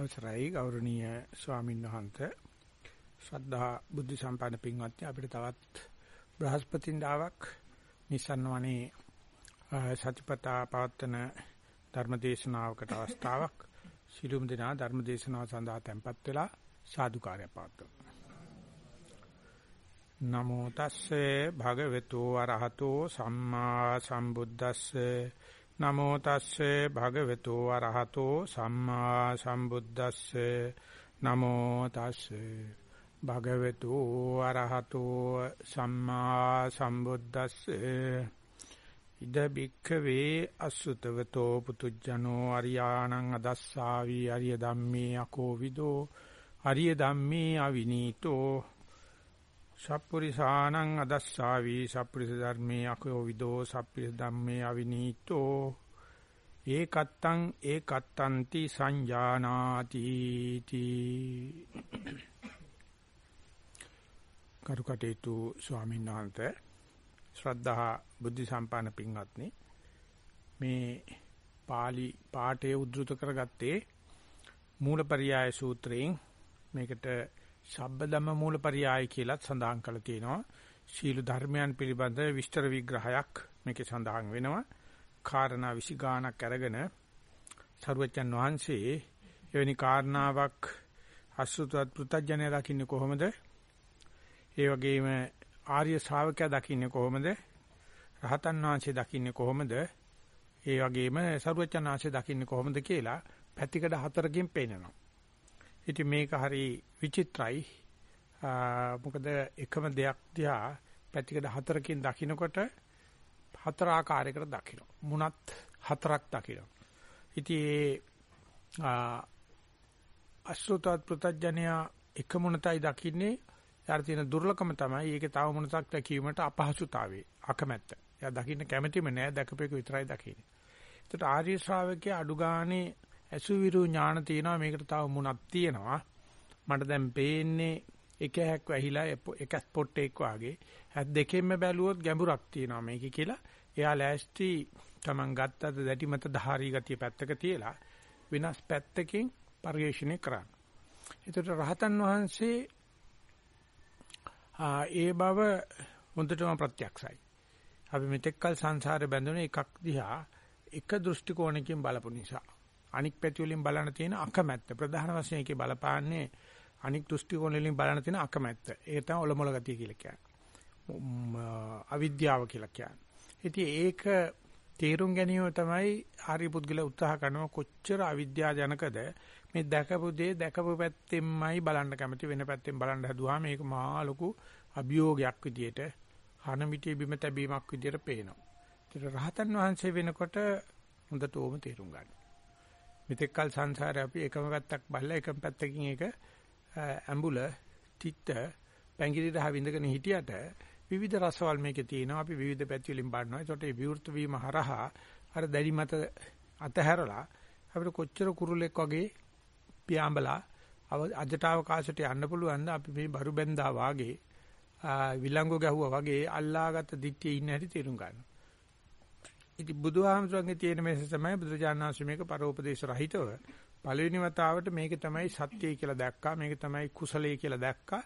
අවසරයි ගෞරවනීය ස්වාමීන් වහන්සේ ශ්‍රද්ධා බුද්ධ සම්පන්න පින්වත්නි අපිට තවත් බ්‍රහස්පතින්දාවක් නිසන්වනේ සතිපතා පවත්තන ධර්මදේශනාවකට අවස්ථාවක්. සිළුම් දෙනා ධර්මදේශනාව සඳහා tempත් වෙලා සාදුකාරය පවත්වමු. නමෝ තස්සේ භගවතු වරහතෝ සම්මා සම්බුද්දස්සේ නමෝ තස්සේ භගවතු වරහතෝ සම්මා සම්බුද්දස්සේ. නමෝ තස්සේ භගවතු වරහතෝ සම්මා සම්බුද්දස්සේ. ඉද බික්ඛවේ අසුතවතෝ පුතුජනෝ අරියාණං අදස්සාවි අරිය ධම්මේ අකෝවිදෝ අරිය ධම්මේ අවිනීතෝ. සප්පුරිසානං අදස්සාවි සප්පුරිස ධර්මේ අකෝ විදෝ සප්පුරිස ධම්මේ අවිනීතෝ. ඒකත්තං ඒකත්තන්ති සංජානාති තී කරුකටේතු ස්වාමීන් වහන්සේ ශ්‍රද්ධා බුද්ධ සම්පන්න පින්වත්නි මේ pāli පාඨය උද්දෘත කරගත්තේ මූලපරියාය සූත්‍රයෙන් මේකට ශබ්බදම මූලපරියාය කියලා සඳහන් කරලා තියෙනවා. සීල ධර්මයන් පිළිබඳ විස්තර විග්‍රහයක් මේකේ සඳහන් වෙනවා. කාරණා 20 ගාණක් අරගෙන සරුවච්චන් වහන්සේ එවැනි කාරණාවක් අසුතවත් පෘතජ්ජනය දකින්නේ කොහොමද? ඒ වගේම ආර්ය ශ්‍රාවකයා දකින්නේ කොහොමද? රහතන් වහන්සේ දකින්නේ කොහොමද? ඒ වගේම සරුවච්චන් වහන්සේ දකින්නේ කොහොමද කියලා පැතිකඩ හතරකින් පේනනවා. ඉතින් මේක හරි විචිත්‍රයි. මොකද එකම දෙයක් දිහා පැතිකඩ හතරකින් දකිනකොට හතර ආකාරයකට දකින්න. මුණත් හතරක් දකින්න. ඉතින් අසුතත් ප්‍රත්‍යඥයා එක මුණතයි දකින්නේ. යාර තියෙන දුර්ලභම තමයි ඒකේ තව මුණතක් දැකීමට අපහසුතාවය, අකමැත්ත. එයා දකින්න කැමැතිම නෑ දැකපේක විතරයි දකින්නේ. ඒකට ආර්ය ශ්‍රාවකයා අඩු ගානේ අසුවිරු ඥාන තියෙනවා මේකට තව මුණක් තියෙනවා මට දැන් පේන්නේ එක හැක් වැහිලා එක ස්පොට් එකක් වාගේ හැත් දෙකෙන්ම බැලුවොත් ගැඹුරක් තියෙනවා මේකේ කියලා එයා ලෑස්ති Taman ගත්තද දැටි මත ධාරී ගතිය පැත්තක තියලා වෙනස් පැත්තකින් පරිශ්‍රණය කරන්න. ඒතර රහතන් වහන්සේ ඒ බව හොඳටම ප්‍රත්‍යක්ෂයි. අපි මෙතෙක්කල් සංසාරේ බැඳුනේ එකක් දිහා එක දෘෂ්ටි කෝණකින් බලපු නිසා. අනික් පැති වලින් බලන තියෙන අකමැත්ත ප්‍රධාන වශයෙන් ඒකේ බලපාන්නේ අනික් දෘෂ්ටි කෝණ වලින් බලන තියෙන අකමැත්ත. ඒක තමයි ඔලොමොල ගතිය කියලා කියන්නේ. අවිද්‍යාව කියලා කියන්නේ. ඉතින් ඒක තේරුම් ගැනීම තමයි ආර්ය පුද්ගල උත්සාහ කරනවා කොච්චර අවිද්‍යාවජනකද මේ දැකපු දේ දැකපු පැත්තෙන්මයි බලන්න කැමති වෙන පැත්තෙන් බලන්න හදුවා මේක මහා ලොකු අභියෝගයක් විදියට හනමිටිය බිම තැබීමක් විදියට පේනවා. ඒතර රහතන් වහන්සේ වෙනකොට හොඳට ඕම තේරුම් ගන්න. මෙතෙක්කල් සංසාරේ අපි එකම පැත්තක් බලලා එකම පැත්තකින් ඒක ඇඹුල තිත්ත පැංගිරි රහ විඳගෙන හිටියට විවිධ රසවල් මේකේ තියෙනවා. අපි විවිධ පැති වලින් බලනවා ඒකට ඒ විවෘත වීම හරහා අර දැඩි මත අතහැරලා අපිට කොච්චර කුරුලෙක් වගේ පියාඹලා අජට අවකාශයට යන්න පුළුවන්ද? අපි මේ බරු බැන්දා වාගේ විලංගු ගැහුවා වගේ අල්ලාගත්ත දිට්ඨියේ ඉන්න හැටි තේරුම් ගන්නවා. ඉතින් බුදුහාමුදුරන්ගේ තියෙන මේස තමයි බුදුජානනාංශ මේක පරෝපදේශ රහිතව පළවෙනි වතාවට මේක තමයි සත්‍යය කියලා දැක්කා මේක තමයි කුසලයේ කියලා දැක්කා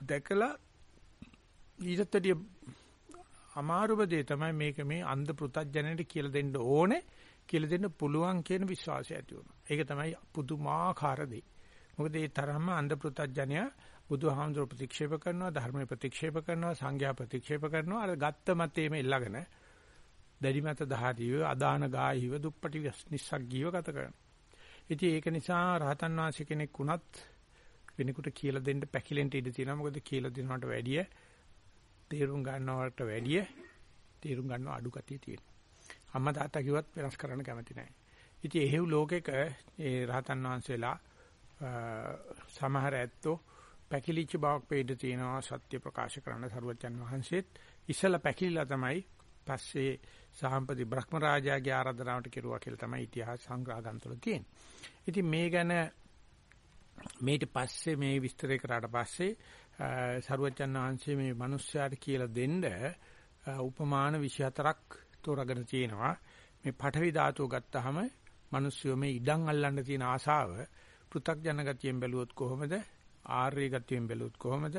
දැකලා ඊටතදී අමාරුම දේ තමයි මේක මේ අන්ධ පෘතජ්ජනයට කියලා දෙන්න ඕනේ කියලා දෙන්න පුළුවන් කියන විශ්වාසය ඇති වුණා. ඒක තමයි පුදුමාකාර දේ. මොකද ඒ තරම්ම අන්ධ පෘතජ්ජනය බුදුහාමුදුර ප්‍රතික්ෂේප කරනවා ධර්ම ප්‍රතික්ෂේප කරනවා සංඝයා ප්‍රතික්ෂේප කරනවා අර ගත්ත මතේම එල්ලගෙන දැඩි මත දහදීව අදාන ගායිව දුප්පටි නිස්සග්ගීව ගත කරනවා. ඉතින් ඒක නිසා රහතන් වහන්සේ කෙනෙක් වුණත් වෙනෙකුට කියලා දෙන්න පැකිලෙන්න ඉඩ තියෙනවා. මොකද කියලා දෙනවට වැඩිය තේරුම් ගන්නවට වැඩිය තේරුම් ගන්නව අඩු කතිය තියෙනවා. අම්මා තාත්තා කිව්වත් වෙනස් කරන්න කැමති නැහැ. ඉතින් එහෙව් ලෝකෙක ඒ රහතන් වහන්සේලා සමහර ඇත්තෝ පැකිලිච්ච බවක් පෙන්නන තියෙනවා සත්‍ය ප්‍රකාශ කරන්න සරුවචන් වහන්සේත් ඉස්සලා පැකිලිලා තමයි පස්සේ සාම්පති බ්‍රහ්ම රාජාගේ ආරාධනාවට කෙරුවා කියලා තමයි ඉතිහාස සංග්‍රහ ගන්තුල තියෙන්නේ. ඉතින් මේ ගැන මේට පස්සේ මේ විස්තරය කරාට පස්සේ සරුවචන් වහන්සේ මේ මිනිස්යාට කියලා දෙන්න උපමාන 24ක් තෝරාගෙන තියෙනවා. මේ පඨවි ධාතුව ගත්තාම මිනිස්සු මේ ඉඩම් අල්ලන්න තියෙන ආසාව පෘථග්ජන ගතියෙන් බැලුවොත් කොහොමද? ආර්ය ගතියෙන් බැලුවොත් කොහොමද?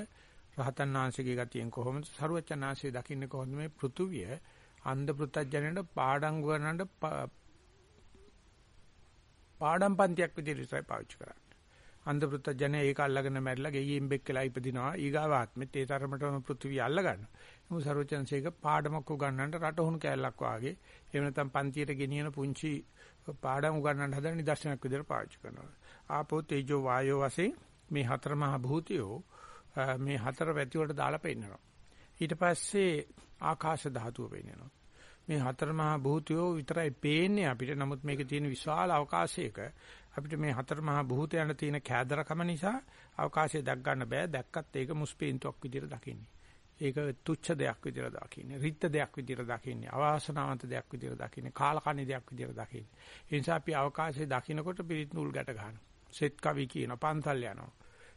රහතන් වහන්සේගේ ගතියෙන් කොහොමද? සරුවචනාංශයේ දකින්නේ කොහොමද මේ පෘථුවිය අන්ධ පෘථග්ජනයට පාඩම් ගන්නට පාඩම් පන්තියක් විදිහට ඉස්සරහ පාවිච්චි කරන්නේ. අන්ධ පෘථග්ජනය ඒක අල්ලගෙන මැරිලා ගෙයියෙන් බෙක්කලා ඉපදිනවා. ඊගාව ආත්මෙත් ඒ තරමටම පෘථුවිය අල්ල ගන්නවා. මොකද සරුවචනසේක පාඩමක් උගන්වන්නට රටහුණු කැලලක් වාගේ එහෙම නැත්නම් පන්තියට ගෙනියන පුංචි පාඩම් උගන්වන්න හදන නිදර්ශනයක් විදිහට පාවිච්චි කරනවා. ආපෝ තේජෝ වායෝ වශයෙන් මේ හතර මහා භූතියෝ මේ හතර වැති වලට දාලා පෙන්නනවා. ඊට පස්සේ ආකාශ ධාතුව පෙන්නනවා. මේ හතර මහා භූතයෝ විතරයි පේන්නේ අපිට. නමුත් මේකේ තියෙන විශාල අවකාශයක අපිට මේ හතර මහා භූතයන් තියෙන කෑදරකම නිසා අවකාශය දැක් ගන්න බෑ. දැක්කත් ඒක මුස්පීන්තුවක් විදිහට දකින්නේ. ඒක තුච්ඡ දෙයක් විදිහට දකින්නේ. රිත්ත දෙයක් විදිහට දකින්නේ. අවාසනාවන්ත දෙයක් විදිහට දකින්නේ. කාලකණ්ණි දෙයක් විදිහට දකින්නේ. ඒ නිසා අපි අවකාශයේ දකින්නකොට පිරිත් නූල් ගැට ගන්නවා. සෙත් කවි කියන පන්සල් යනවා.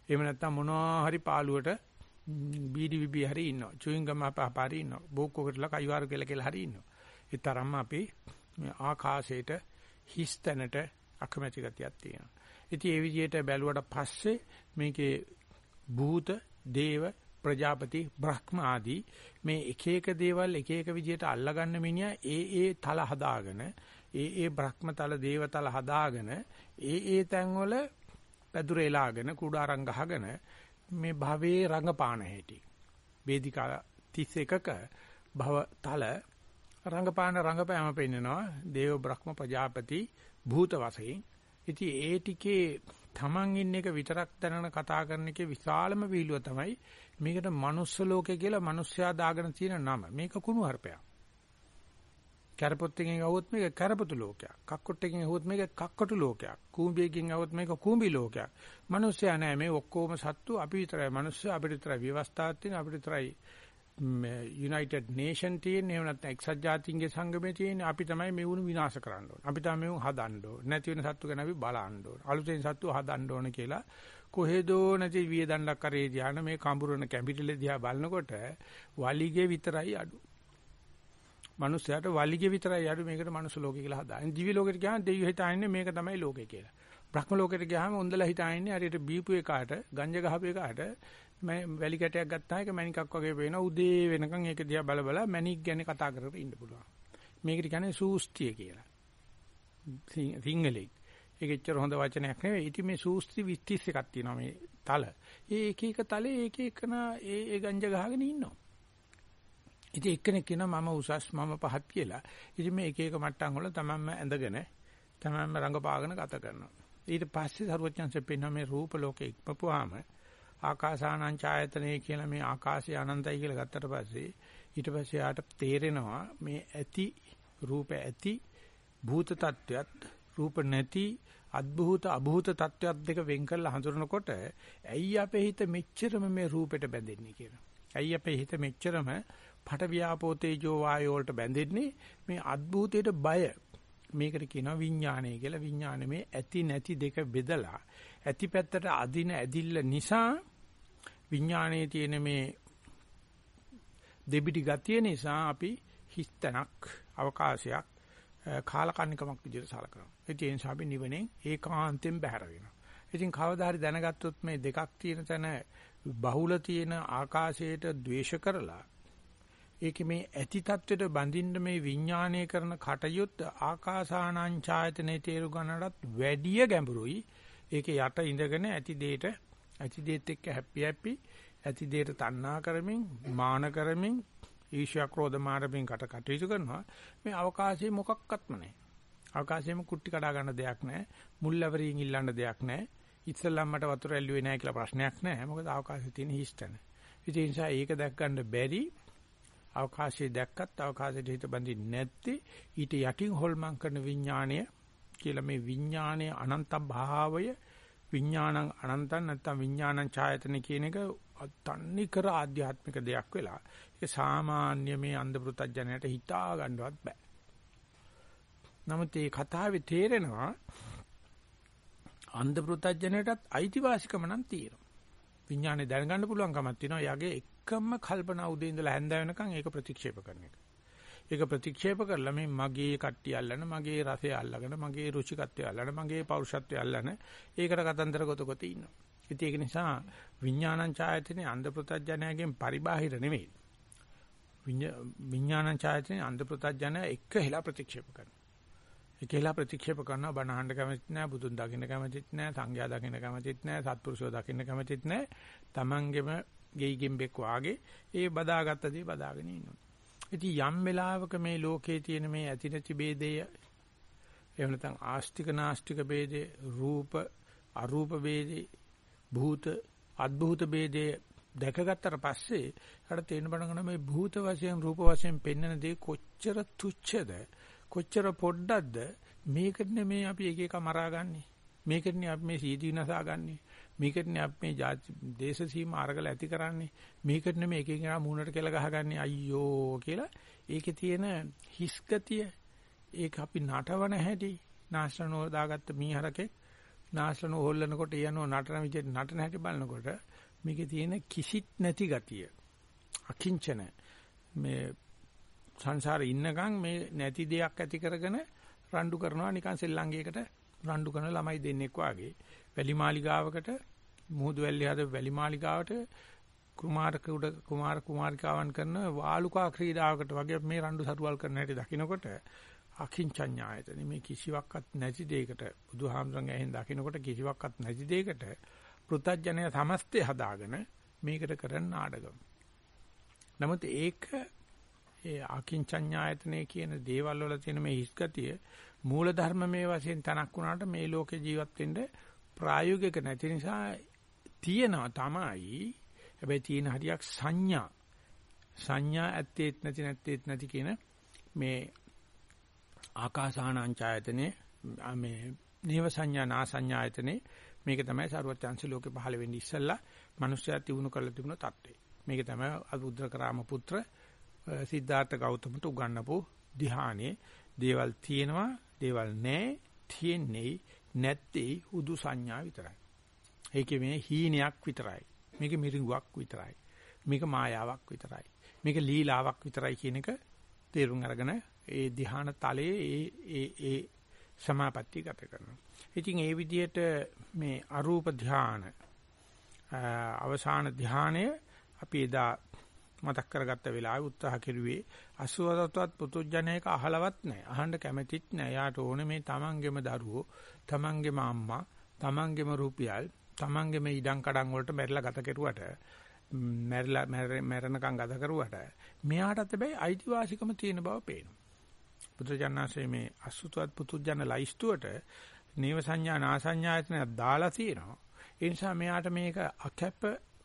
එහෙම නැත්නම් මොනවා හරි පාළුවට බීඩි විබි හරි ඉන්නවා. චුයින් ගම අපහපාරි ඉන්නවා. බෝක්කොකටලා කයිවාරු කියලා කියලා හරි ඉන්නවා. ඒ තරම්ම අපි ආකාශයට හිස් තැනට අකමැති ගතියක් තියෙනවා. ඉතින් ඒ විදිහට බැලුවට පස්සේ මේකේ භූත, දේව, ප්‍රජාපති, බ්‍රහ්ම ආදී මේ එක එක දේවල් එක එක විදිහට අල්ලගන්න මිනිහා ඒ ඒ තල හදාගෙන, ඒ ඒ බ්‍රහ්ම තල, දේව තල හදාගෙන, ඒ ඒ තැන්වල පැදුරේලාගෙන කුඩාරම් ගහගෙන මේ භවයේ රංගපාන හැටි. වේදිකා 31ක භව තල රංගපාන රංගපෑම පෙන්නනවා දේව බ්‍රහ්ම ප්‍රජාපති භූත වශයෙන්. ඉතින් ඒ ටිකේ Taman ඉන්න එක විතරක් දැනන කතා කරන එකේ විශාලම විහිළුව තමයි මේකට manuss ලෝකය කියලා මිනිස්සයා දාගෙන තියෙන නම. මේක කුණු හර්පයක්. කැරපොත්තකින් ඇහුවොත් මේක කැරපොතු ලෝකයක්. කක්කොට්ටකින් ඇහුවොත් මේක කක්කොටු ලෝකයක්. කූඹියකින් ඇහුවොත් මේක කූඹි ලෝකයක්. මිනිස්සයා නෑ මේ ඔක්කොම සත්තු අපි විතරයි මිනිස්සු අපිට විතරයි ව්‍යවස්ථාවක් තියෙන අපිට විතරයි යුනයිටඩ් නේෂන් තියෙන එහෙම නැත්නම් එක්සත් ජාතීන්ගේ සංගමේ තියෙන අපි තමයි මෙවුණු විනාශ කරන්න ඕන. අපි තමයි මෙවුන් හදන්න ඕන. නැති වෙන සත්තු ගැන අපි බලන්න ඕන. අලුතෙන් සත්තු හදන්න ඕන කියලා කොහෙදෝ නැති වියදන්නක් කරේ ධාන මේ කඹුරන කැපිටල් දිහා බලනකොට වලිගේ විතරයි අඩු. මනුස්සයාට වලිගේ විතරයි අඩු මේකට මනුස්ස ලෝකේ කියලා හදාගෙන. දිවි ලෝකෙට ගියාම දෙවියෝ හිතාන්නේ මේක තමයි ලෝකේ කියලා. බ්‍රහ්ම ලෝකෙට ගියාම උන්දලා හිතාන්නේ හරියට බීපු එකාට, ගංජා ගහපු එකාට මම වැලි කැටයක් ගත්තා එක මණිකක් වගේ පේනවා. උදේ වෙනකන් ඒක දිහා බල බල මණික් ගැන කතා කරගෙන ඉන්න පුළුවන්. මේකට කියන්නේ සූස්තිය කියලා. සිංහලෙන්. ඒක එච්චර හොඳ වචනයක් නෙවෙයි. ඉතින් මේ සූස්ති 21 එකක් තියෙනවා මේ තල. ඒ එක එක තලේ එක එකන ඒ ඒ ගංජා ගහගෙන ඉන්නවා. ඉතින් එක්කෙනෙක් කියනවා මම උසස් මම පහත් කියලා. ඉතින් මේ එක එක මට්ටම් වල තමන්ම ඇඳගෙන තමන්ම රංගපාගෙන ගත කරනවා. ඊට පස්සේ සරුවචන්සේ පෙන්වන මේ රූප ලෝකෙ ඉක්මපුවාම ආකාසානං ඡායතනෙ කියලා මේ ආකාශය අනන්තයි කියලා ගත්තට පස්සේ ඊට පස්සේ යාට තේරෙනවා මේ ඇති රූප ඇති භූත tattwයත් රූප නැති අද්භූත අභූත tattwයත් දෙක වෙන් කරලා හඳුනනකොට ඇයි අපේ හිත මෙච්චරම මේ රූපෙට බැඳෙන්නේ කියලා. ඇයි අපේ හිත මෙච්චරම පට ව්‍යාපෝ තේජෝ වායෝ වලට බැඳෙන්නේ මේ අද්භූතයට බය මේකට කියනවා විඥානය කියලා විඥානේ මේ ඇති නැති දෙක බෙදලා ඇති පැත්තට අදින ඇදිල්ල නිසා විඥානයේ තියෙන මේ දෙබිඩි ගතිය නිසා අපි හිස්තනක් අවකාශයක් කාලකන්නිකමක් විදිහට සලකනවා. ඒ නිසා අපි නිවනේ ඒකාන්තයෙන් බැහැර වෙනවා. ඉතින් කවදා හරි දැනගත්තොත් මේ දෙකක් තියෙන තැන බහුල තියෙන ආකාශයට ද්වේෂ කරලා ඒකේ මේ ඇති தത്വෙට බඳින්න මේ විඥාණය කරන කටයුත්ත ආකාසානං ඡායතනේ තේරු ගන්නටත් වැඩිය ගැඹුරුයි. ඒකේ යට ඉඳගෙන ඇති දෙයට ඇති දෙයත් එක්ක හැපි හැපි ඇති දෙයට තණ්හා කරමින් මාන කරමින් ඊර්ෂ්‍යා ක්‍රෝධ මාරමින් කට කටයුතු කරනවා. මේ අවකාශයේ මොකක්වත්ම නැහැ. අවකාශයේම කුට්ටි කඩා ගන්න දෙයක් නැහැ. මුල්වරින් ඉල්ලන්න දෙයක් නැහැ. ඉස්සල්ලාම මට වතුර ඇල්ලුවේ නැහැ කියලා ප්‍රශ්නයක් නැහැ. මොකද අවකාශයේ තියෙන හිස්තන. ඒ නිසා ඒක දැක් ගන්න බැරි අවකාශයේ දැක්කත් අවකාශයට හිත බඳින්නේ නැත්තේ ඊට යටින් හොල්මන් කරන විඥාණය කියලා මේ විඥානයේ අනන්ත භාවය විඥානං අනන්තං නැත්නම් විඥානං ඡායතන කියන එක තන්නේ කර ආධ්‍යාත්මික දෙයක් වෙලා ඒක සාමාන්‍ය මේ අන්ධ පෘතජනයට හිතා ගන්නවත් බෑ. නමුත් මේ කතාවේ තේරෙනවා අන්ධ පෘතජනයටත් අයිතිවාසිකම නම් තියෙනවා. විඥානේ දැනගන්න පුළුවන් කමක් තියෙනවා. යගේ එකම කල්පනා උදේ ඉඳලා හැන්ද වෙනකන් ඒක ප්‍රතික්ෂේප කරන එක. ඒක ප්‍රතික්ෂේප කරලා මේ මගේ කට්ටිය අල්ලන, මගේ රසය අල්ලගෙන, මගේ රුචිකත්වය අල්ලන, මගේ පෞරුෂත්වය අල්ලන ඒකට කතන්දර ගොත ගොත ඉන්නවා. ඉතින් ඒක නිසා විඥානං ඡායතනේ අන්ධ ප්‍රත්‍යඥයගෙන් පරිබාහිර නෙමෙයි. විඥානං ඡායතනේ අන්ධ ප්‍රත්‍යඥය එක හෙලා ප්‍රතික්ෂේප කරනවා. එකලා ප්‍රතික්ෂේප කරනවා බණ අහන්න කැමතිත් නැහැ බුදුන් දකින්න කැමතිත් නැහැ සංඝයා දකින්න කැමතිත් නැහැ සත්පුරුෂයෝ දකින්න කැමතිත් නැහැ තමන්ගෙම ගෙයි ගෙම්බෙක් වාගේ ඒ බදාගත්ත දේ බදාගෙන ඉන්නවා. ඉතින් යම් වෙලාවක මේ ලෝකයේ තියෙන මේ ඇති නැති ભેදය එහෙම නැත්නම් ආස්තික නාස්තික ભેදේ රූප අරූප ભેදේ භූත අද්භූත ભેදේ දැකගත්තට පස්සේ හට තේරෙන බණගන මේ භූත වශයෙන් රූප වශයෙන් පෙන්වන දේ කොච්චර තුච්ඡද කොච්චර පොඩ්ඩක්ද මේකටනේ මේ අපි එක එක මරාගන්නේ මේකටනේ අපි මේ සීදී විනාසා ගන්නේ මේකටනේ අපි මේ ජාති දේශ සීමා අරගල ඇති කරන්නේ. මේකටනේ මේ එක එක මූණට කෙල ගහගන්නේ අයියෝ කියලා. ඒකේ තියෙන හිස් ගතිය ඒක අපි නටවන හැටි නාශනෝ දාගත්ත මීහරකේ නාශනෝ හොල්ලනකොට යනවා නටන විදිහට නටන හැටි බලනකොට මේකේ තියෙන කිසිත් නැති ගතිය අකිංචන. මේ සංසාරේ ඉන්නකම් මේ නැති දෙයක් ඇති කරගෙන රණ්ඩු කරනවා නිකන් සෙල්ලංගයකට රණ්ඩු කරන ළමයි දෙන්නෙක් වාගේ. වැලි මාලිගාවකට මුහුදු වැල්ලේ හද වැලි මාලිගාවට කුමාරක උඩ කුමාර කුමාරිකාවන් කරන වාලුකා ක්‍රීඩාවකට වගේ මේ රණ්ඩු සරුවල් කරන හැටි දකිනකොට අකින්චඤ්ඤායතන මේ කිසිවක්වත් නැති දෙයකට බුදුහාමරංග ඇහෙන් දකිනකොට කිසිවක්වත් නැති දෙයකට පෘථජ්ජනය සමස්තය හදාගෙන මේකට කරන නාඩගම. නමුත් ඒක ඒ අකින්චඤ්ඤායතනේ කියන දේවල් වල තියෙන මේ හිස්ගතිය මූල ධර්ම මේ වශයෙන් තනක් වුණාට මේ ලෝකේ ජීවත් වෙන්න ප්‍රායෝගික නැති නිසා තියෙනවා තමයි. හැබැයි තියෙන හරියක් සංඥා. සංඥා ඇත්තේත් නැති නැත්තේත් නැති කියන මේ ආකාසානංචායතනේ මේ නේව සංඥා නා සංඥායතනේ මේක තමයි සරුවත්‍යංශ ලෝකේ පහළ වෙන්නේ ඉස්සල්ලා මිනිස්සයා තිබුණු කරලා තිබුණ தත්ත්වය. මේක තමයි අබුද්ධකරාම පුත්‍ර සිද්ධාර්ථ ගෞතමට උගන්වපු ධ්‍යානයේ. දේවල් තියෙනවා දේවල් නැහැ තියෙන්නේ නැත්තේ හුදු සංඥා විතරයි. ඒකේ මේ හීනයක් විතරයි. මේක මිරිඟුවක් විතරයි. මේක මායාවක් විතරයි. මේක ලීලාවක් විතරයි කියන එක තේරුම් අරගෙන ඒ ධ්‍යාන තලයේ ඒ ඒ ඒ සමාපatti ගත කරනවා. ඉතින් ඒ විදිහට මේ අරූප ධ්‍යාන අවසාන ධ්‍යානය අපි එදා මතක් කරගත්ත වෙලාවේ උත්සාහ කෙරුවේ අසුවතවත් පුතුජණයක අහලවත් නැහැ. අහන්න කැමැතිත් නැහැ. යාට ඕනේ මේ තමන්ගේම දරුවෝ, තමන්ගේම අම්මා, තමන්ගේම රුපියල්, තමන්ගේම ඉඩම් කඩම් වලට මැරිලා ගත කෙරුවට මැරිලා මැරෙනකම් ගත කරුවට මෙයාටත් හැබැයි අයිතිවාසිකම තියෙන බව පේනවා. පුත්‍රජානනාසේ මේ අසුතවත් පුතුජන ලයිස්තුවට නේව සංඥා නාසඤ්ඤායතන දාලා තියෙනවා. ඒ නිසා මෙයාට මේක අකැප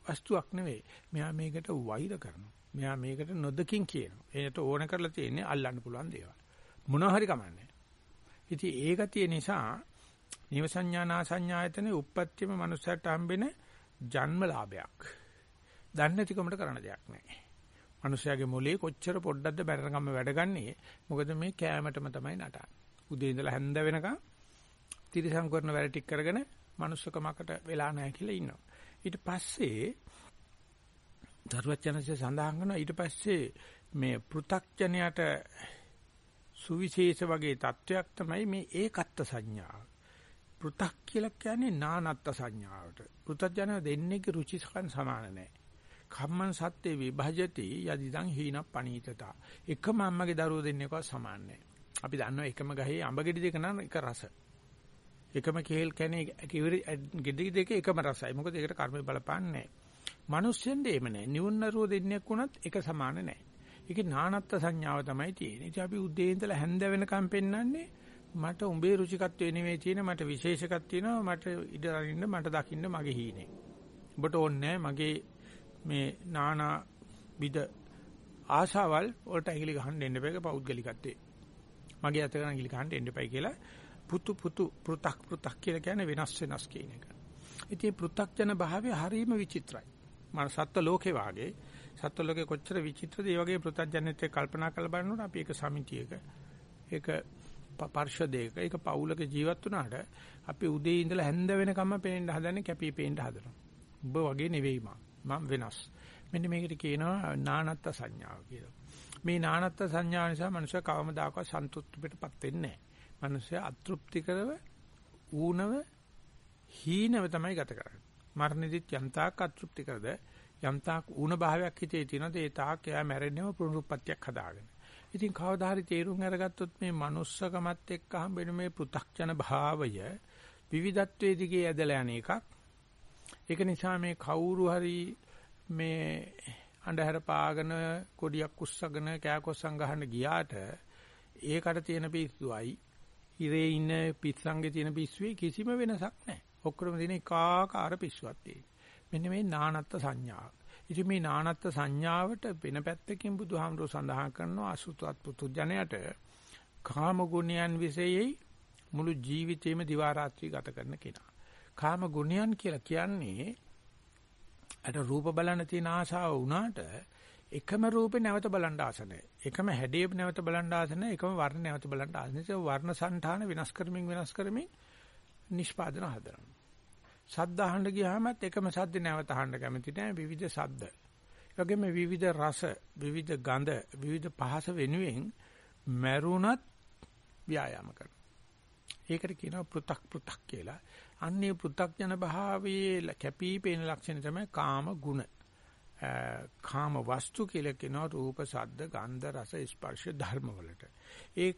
වස්තුවක් නෙවෙයි. මෙයා මේකට වෛර කරනවා. මෙයා මේකට නොදකින් කියනවා. ඒකට ඕන කරලා තියෙන්නේ අල්ලන්න පුළුවන් දේවල්. මොනවා හරි කමන්නේ. ඉතින් ඒ ගතිය නිසා නිව සංඥානා සංඥායතනේ උප්පත්තියම මනුස්සයට හම්බෙන ජන්මලාභයක්. දන්නේ නැතිකමට කරන දෙයක් නැහැ. මනුස්සයාගේ මොලේ කොච්චර පොඩ්ඩක්ද බැරනකම වැඩගන්නේ. මොකද මේ කෑමටම තමයි නටන්නේ. උදේ ඉඳලා හැන්ද වෙනකන් තිරසම් කරන වැඩ ටික කරගෙන මනුස්සකමකට වෙලා නැහැ කියලා ඉන්නවා. ඊට පස්සේ දරුවචනසේ සඳහන් කරනවා ඊට පස්සේ මේ පෘ탁ජනයට සුවිශේෂ වගේ தত্ত্বයක් තමයි මේ ඒකත්ත සංඥාව. පෘ탁 කියලා කියන්නේ නානත්ත් සංඥාවට. පෘ탁ජනය දෙන්නේගේ රුචිසකන් සමාන නැහැ. කම්මං සත්‍යේ විභජති යදිදං හීන පනීතතා. එකම අම්මගේ දරුවෝ දෙන්නේකව සමාන නැහැ. අපි දන්නවා එකම ගහේ අඹ ගෙඩි දෙක නම් එක රස. එකම කේල් කැනේ කිවිරි ගෙඩි දෙක එකම රසයි. මොකද ඒකට කර්ම බලපාන්නේ නැහැ. මිනිස්සුන් දෙෙම නැහැ. නිවුන්නරුව දෙන්නේක් වුණත් එක සමාන නැහැ. ඒකේ නානත්ත් සංඥාව තමයි තියෙන්නේ. ඉතින් අපි උදේ ඉඳලා හැන්ද වෙනකම් පෙන්වන්නේ මට උඹේ රුචිකත්වය නෙවෙයි තියෙන මට විශේෂකක් තියෙනවා මට ඉඩ අරින්න මට දකින්න මගේ හීනේ. ඔබට ඕනේ මගේ මේ නානා විද ආශාවල් වලට ඇඟිලි ගහන්න එන්න බෑ පෞද්ගලිකත්වේ. මගේ අත ගන්න ඇඟිලි ගහන්න එන්න එපයි කියලා පුතු පුතු පෘ탁 පෘ탁 කියලා කියන්නේ වෙනස් වෙනස් කියන එක. ඉතින් පෘ탁ජන භාවය හරීම විචිත්‍රයි. මන සත්ත්ව ලෝකේ වාගේ සත්ත්ව ලෝකේ කොච්චර විචිත්‍රද ඒ වගේ පෘ탁ජනෙත් කල්පනා කරලා බලනකොට අපි ඒක සමිතියක ඒක පර්ෂදයක ඒක පවුලක ජීවත් වුණාට අපි උදේ ඉඳලා හැන්ද වෙනකම්ම පේන්න හදන්නේ කැපී පේන්න හදනවා. ඔබ වගේ නෙවෙයි මම වෙනස්. මෙන්න මේකට කියනවා නානත්ත් සංඥාව කියලා. මේ නානත්ත් සංඥාව නිසා මනුෂ්‍ය කවමදාකවත් සන්තුෂ්ටි පිටපත් වෙන්නේ නැහැ. මනුෂ්‍ය අතෘප්තිකරව ඌනව හීනව තමයි ගත කරන්නේ. මරණෙදිත් යන්තාක් අතෘප්තිකරද යන්තාක් ඌන භාවයක් හිතේ තියෙනද ඒ තාක් එයා මැරෙන්නේම පුනරුත්පත්තියක් හදාගෙන. ඉතින් කවදා හරි තේරුම් අරගත්තොත් මේ manussකමත් එක්ක හම්බෙන මේ පෘ탁ජන භාවය විවිධත්වයේ දිගේ ඇදලා යන එකක්. ඒක නිසා මේ කවුරු හරි මේ අන්ධහර පාගන කොඩියක් උස්සගෙන කෑකොස්සන් ගහන්න ගියාට ඒකට තියෙන පිස්සුවයි ඉරේ ඉන්න පිස්සන්ගේ තියෙන පිස්සුවේ කිසිම වෙනසක් නැහැ. ඔක්කොම තියෙන එකාකාර පිස්සුවක් තියෙන. මෙන්න මේ නානත්ත් සංඥාව. ඉතින් මේ නානත්ත් සංඥාවට වෙන පැත්තකින් බුදුහාමුදුරුවෝ සඳහන් කරනවා අසුතවත් පුතුජණයට කාම ගුණයන් විශේෂයි මුළු ජීවිතේම දිවා රාත්‍රී ගත කරන කෙනා. කාම ගුණයන් කියලා කියන්නේ අර රූප බලන්න තියෙන ආශාව වුණාට එකම රූපේ නැවත බලන්න ආස නැහැ. එකම හැඩේ නැවත බලන්න ආස නැහැ. එකම වර්ණ නැවත බලන්න ආස නැහැ. ඒ වර්ණ సంతාන වෙනස් කරමින් වෙනස් කරමින් නිෂ්පාදන හදනවා. සද්ද අහන්න ගියාමත් එකම සද්ද නැවත අහන්න කැමති නැහැ. විවිධ සද්ද. ඒ වගේම විවිධ රස, විවිධ ගඳ, විවිධ පහස වෙනුවෙන් මරුණත් ව්‍යායාම කරනවා. ඒකට කියනවා පෘ탁 පෘ탁 කියලා. අන්නේ පෘ탁 යන භාවයේ කැපිපේන ලක්ෂණ තමයි කාම ගුණ. කාම වස්තු කියලා කියනවා රූප, ශබ්ද, ගන්ධ, රස, ස්පර්ශ ධර්ම වලට. ඒ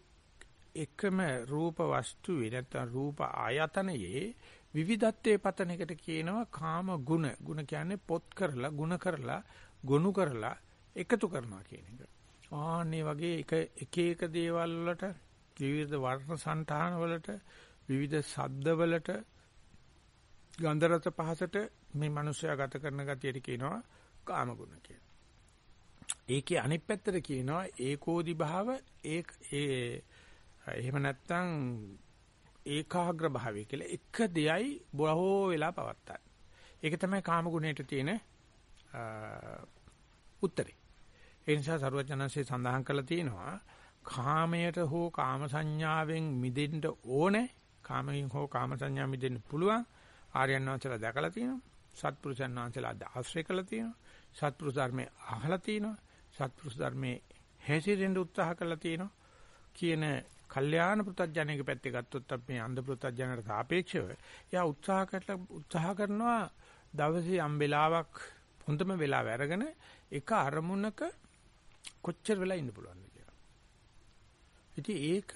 එකම රූප වස්තුවේ නැත්නම් රූප ආයතනයේ විවිධත්වයේ පතන එකට කියනවා කාම ගුණ. ගුණ කියන්නේ පොත් කරලා, ගුණ කරලා, ගොනු කරලා එකතු කරනවා කියන එක. ආන්නේ වගේ එක එක එක දේවල් වලට විවිධ වර්ණ సంతාන වලට විවිධ ශබ්ද වලට ගන්ධ රස පහසට මේ මිනිස්සයා ගත කරන ගතියට කියනවා කාම ගුණ කියලා. ඒකේ අනිත් පැත්තට කියනවා ඒකෝදි භාව ඒ ඒ එහෙම නැත්නම් ඒකාග්‍ර භාවය කියලා එක දෙයයි බොහෝ වෙලා පවත්තන. ඒක තමයි කාම ගුණයට තියෙන උත්තරේ. ඒ නිසා සරුවචනන්සේ සඳහන් කළා තියෙනවා කාමයට හෝ කාම සංඥාවෙන් මිදෙන්න ඕනේ. කාමයෙන් හෝ කාම සංඥා මිදෙන්න පුළුවන්. ආර්යයන් වහන්සේලා දැකලා තියෙනවා. සත්පුරුෂයන් වහන්සේලා ආශ්‍රය කළා තියෙනවා. සත්පුරුෂ ධර්මයේ අහලා තියෙනවා. සත්පුරුෂ ධර්මයේ හැසිරෙන්න උත්සාහ කළා තියෙනවා. කියන කල්යාණ පෘථජ්ජනයේ පැත්තේ ගත්තොත් අපි මේ අන්ධ පෘථජ්ජනයට සාපේක්ෂව එයා උත්සාහ කරලා උත්සාහ කරනවා දවසේ යම් වෙලාවක් හොඳම වෙලාව අරගෙන එක අරමුණක කොච්චර වෙලා ඉන්න පුළුවන්ද කියලා. ඉතින් ඒක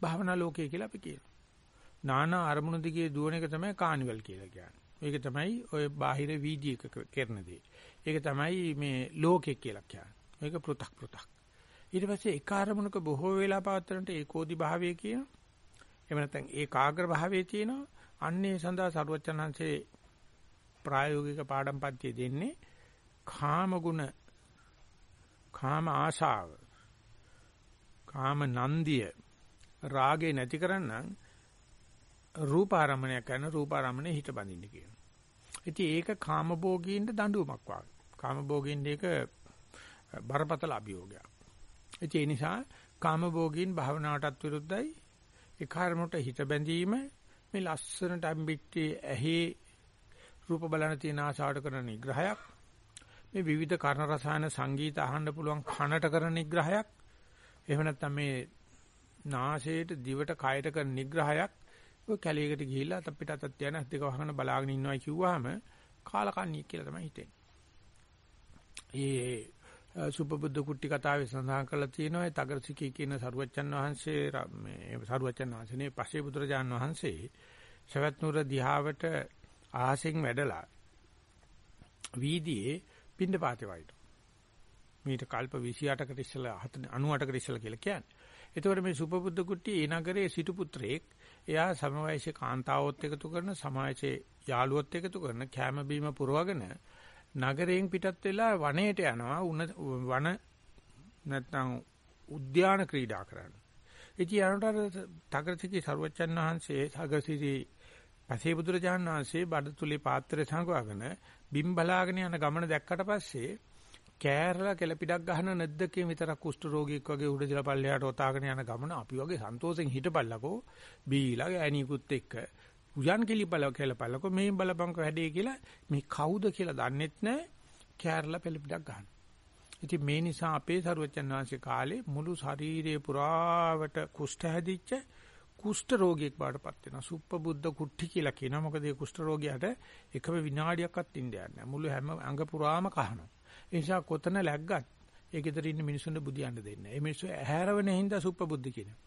භාවනා ලෝකය කියලා අපි කියනවා. නානා අරමුණු දිගේ දුවන එක තමයි කානිවල් කියලා කියන්නේ. ඒක තමයි ඔය බාහිර වීඩියෝ එක කරන දේ. ඒක තමයි මේ ලෝකෙ කියලා කියන්නේ. මේක පෘ탁 පෘ탁. ඊට පස්සේ එක අරමුණක බොහෝ වෙලා පවත්වනට ඒකෝදි භාවය කියන එහෙම නැත්නම් ඒකාග්‍ර භාවයේ තියෙනවා අන්නේ සඳහා සරුවචනහන්සේ ප්‍රායෝගික පාඩම් පන්තිය දෙන්නේ කාම ගුණ කාම ආශාව කාම නන්දිය රාගේ නැති කරන්නම් රූපාරම්මණය කරන රූපාරම්මණය හිත බඳින්න කියනවා. ඉතින් ඒක කාමභෝගීන්ට දඬුවමක් වගේ. කාමභෝගීන්ට ඒක බරපතල අභියෝගයක්. ඒ නිසා කාමභෝගීන් භාවනාවටත් විරුද්ධයි. ඒ කාර්මොට හිත බැඳීම මේ ලස්සනට අම්බිට්ටි ඇහි රූප බලන තියෙන ආශාවට කරන නිග්‍රහයක්. මේ විවිධ කර්ණ රසායන සංගීත අහන්න පුළුවන් කනට කරන නිග්‍රහයක්. එහෙම නැත්නම් මේ නාසයට දිවට කයට කරන නිග්‍රහයක්. ඔය කැලේකට ගිහිල්ලා අපිට අතත් යන දෙක වහගෙන බලාගෙන ඉන්නවා කිව්වහම කාලකන්ණිය කියලා තමයි හිතෙන්නේ. ඒ සුපබුද්ධ කුට්ටි කතාවේ සඳහන් කරලා තියෙනවා ඒ තගරසිකී කියන සරුවච්චන් වහන්සේ මේ සරුවච්චන් වහන්සේනේ පස්සේ බුදුරජාන් වහන්සේ ශවත් නුර දිහාවට ආසෙන් වැඩලා වීදියේ පින්ඳ පාතේ වයිට. මීට කල්ප 28කට ඉස්සලා 98කට ඉස්සලා කියලා කියන්නේ. එතකොට මේ සුපබුද්ධ කුට්ටි ඒ නගරේ සිටු පුත්‍රයෙක් එයා සමවයසේ කාන්තාවොත් එකතු කරන සමාජයේ යාළුවොත් එකතු කරන කැම බීම පුරවගෙන නගරයෙන් පිටත් වෙලා වනයේට යනවා වන නැත්නම් උද්‍යාන ක්‍රීඩා කරන්න. ඉතින් යනට තගරසිකි සර්වචන් වහන්සේ සගසිරි පසේ බුදුරජාණන් වහන්සේ බඩතුලේ පාත්‍රය සංගවාගෙන බිම් බලාගෙන යන ගමන දැක්කට පස්සේ කෑරලා කෙලපිඩක් ගහන නැද්දකේ විතරක් කුෂ්ඨ රෝගියෙක් වගේ උඩ දිලා පල්ලෙහාට ඔතාගෙන යන ගමන අපි වගේ සන්තෝෂෙන් හිටපල්ලකෝ බීලා ගෑණියෙකුත් එක්ක උයන් කෙලි බල කියලා බලකො මේ බලපංක වැඩේ කියලා මේ කවුද කියලා දන්නෙත් නැහැ කෑරලා පෙළපිටක් ගන්නවා. ඉතින් මේ නිසා අපේ සරුවචන් වහන්සේ කාලේ මුළු ශරීරේ පුරාවට කුෂ්ඨ හැදිච්ච කුෂ්ඨ රෝගියෙක් බාටපත් වෙනවා. සුප්පබුද්ධ කුට්ටි කියලා කියනවා. මොකද මේ කුෂ්ඨ රෝගියාට එකම විනාඩියක්වත් ඉන්න යන්නේ නැහැ. මුළු හැම අංග පුරාම කහනවා. ඒ නිසා කොතන läග්ගත් ඒ ගෙදර ඉන්න මිනිස්සුන්ට බුදියන්න දෙන්නේ නැහැ. මේ මිනිස්සු ඇහැරවෙන හින්දා සුප්පබුද්ධ කියනවා.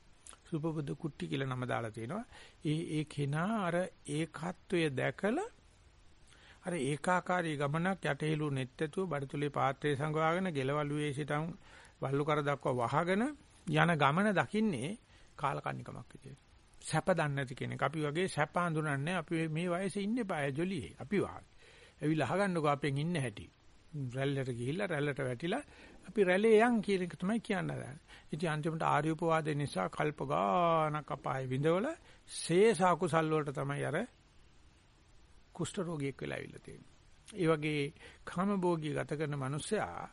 සුප්පබුද්ධ කුට්ටි කියලා නම දාලා තිනවා. ඒ ඒ කෙනා අර ඒකත්වය දැකලා අර ඒකාකාරී ගමනක් යටහෙළු නෙත් ඇතුව බඩතුලේ පාත්‍රය සංගවාගෙන ගෙලවලුවේ සිටන් වල්ලු කර දක්වා වහගෙන යන ගමන දකින්නේ කාලකන්නිකමක් විදියට. සැප දන්නේ නැති කෙනෙක්. අපි වගේ සැප හඳුනන්නේ අපි මේ වයසේ ඉන්නේ බය ජොලියේ. අපි වාගේ. ඇවිල්ලා අහගන්නකෝ අපෙන් ඉන්න හැටි. රැල්ලට ගිහිල්ලා රැල්ලට වැටිලා අපි රැළේ යන් කියන එක තමයි කියන්න හදන්නේ. ඉතින් අන්තිමට ආර්ය උපවාදේ නිසා කල්ප ගානක් අපාය විඳවල ශේෂ අකුසල් වලට තමයි අර කුෂ්ඨ රෝගියෙක් වෙලා ඇවිල්ලා තියෙන්නේ. ඒ වගේ කාමභෝගී ගත කරන මිනිස්සයා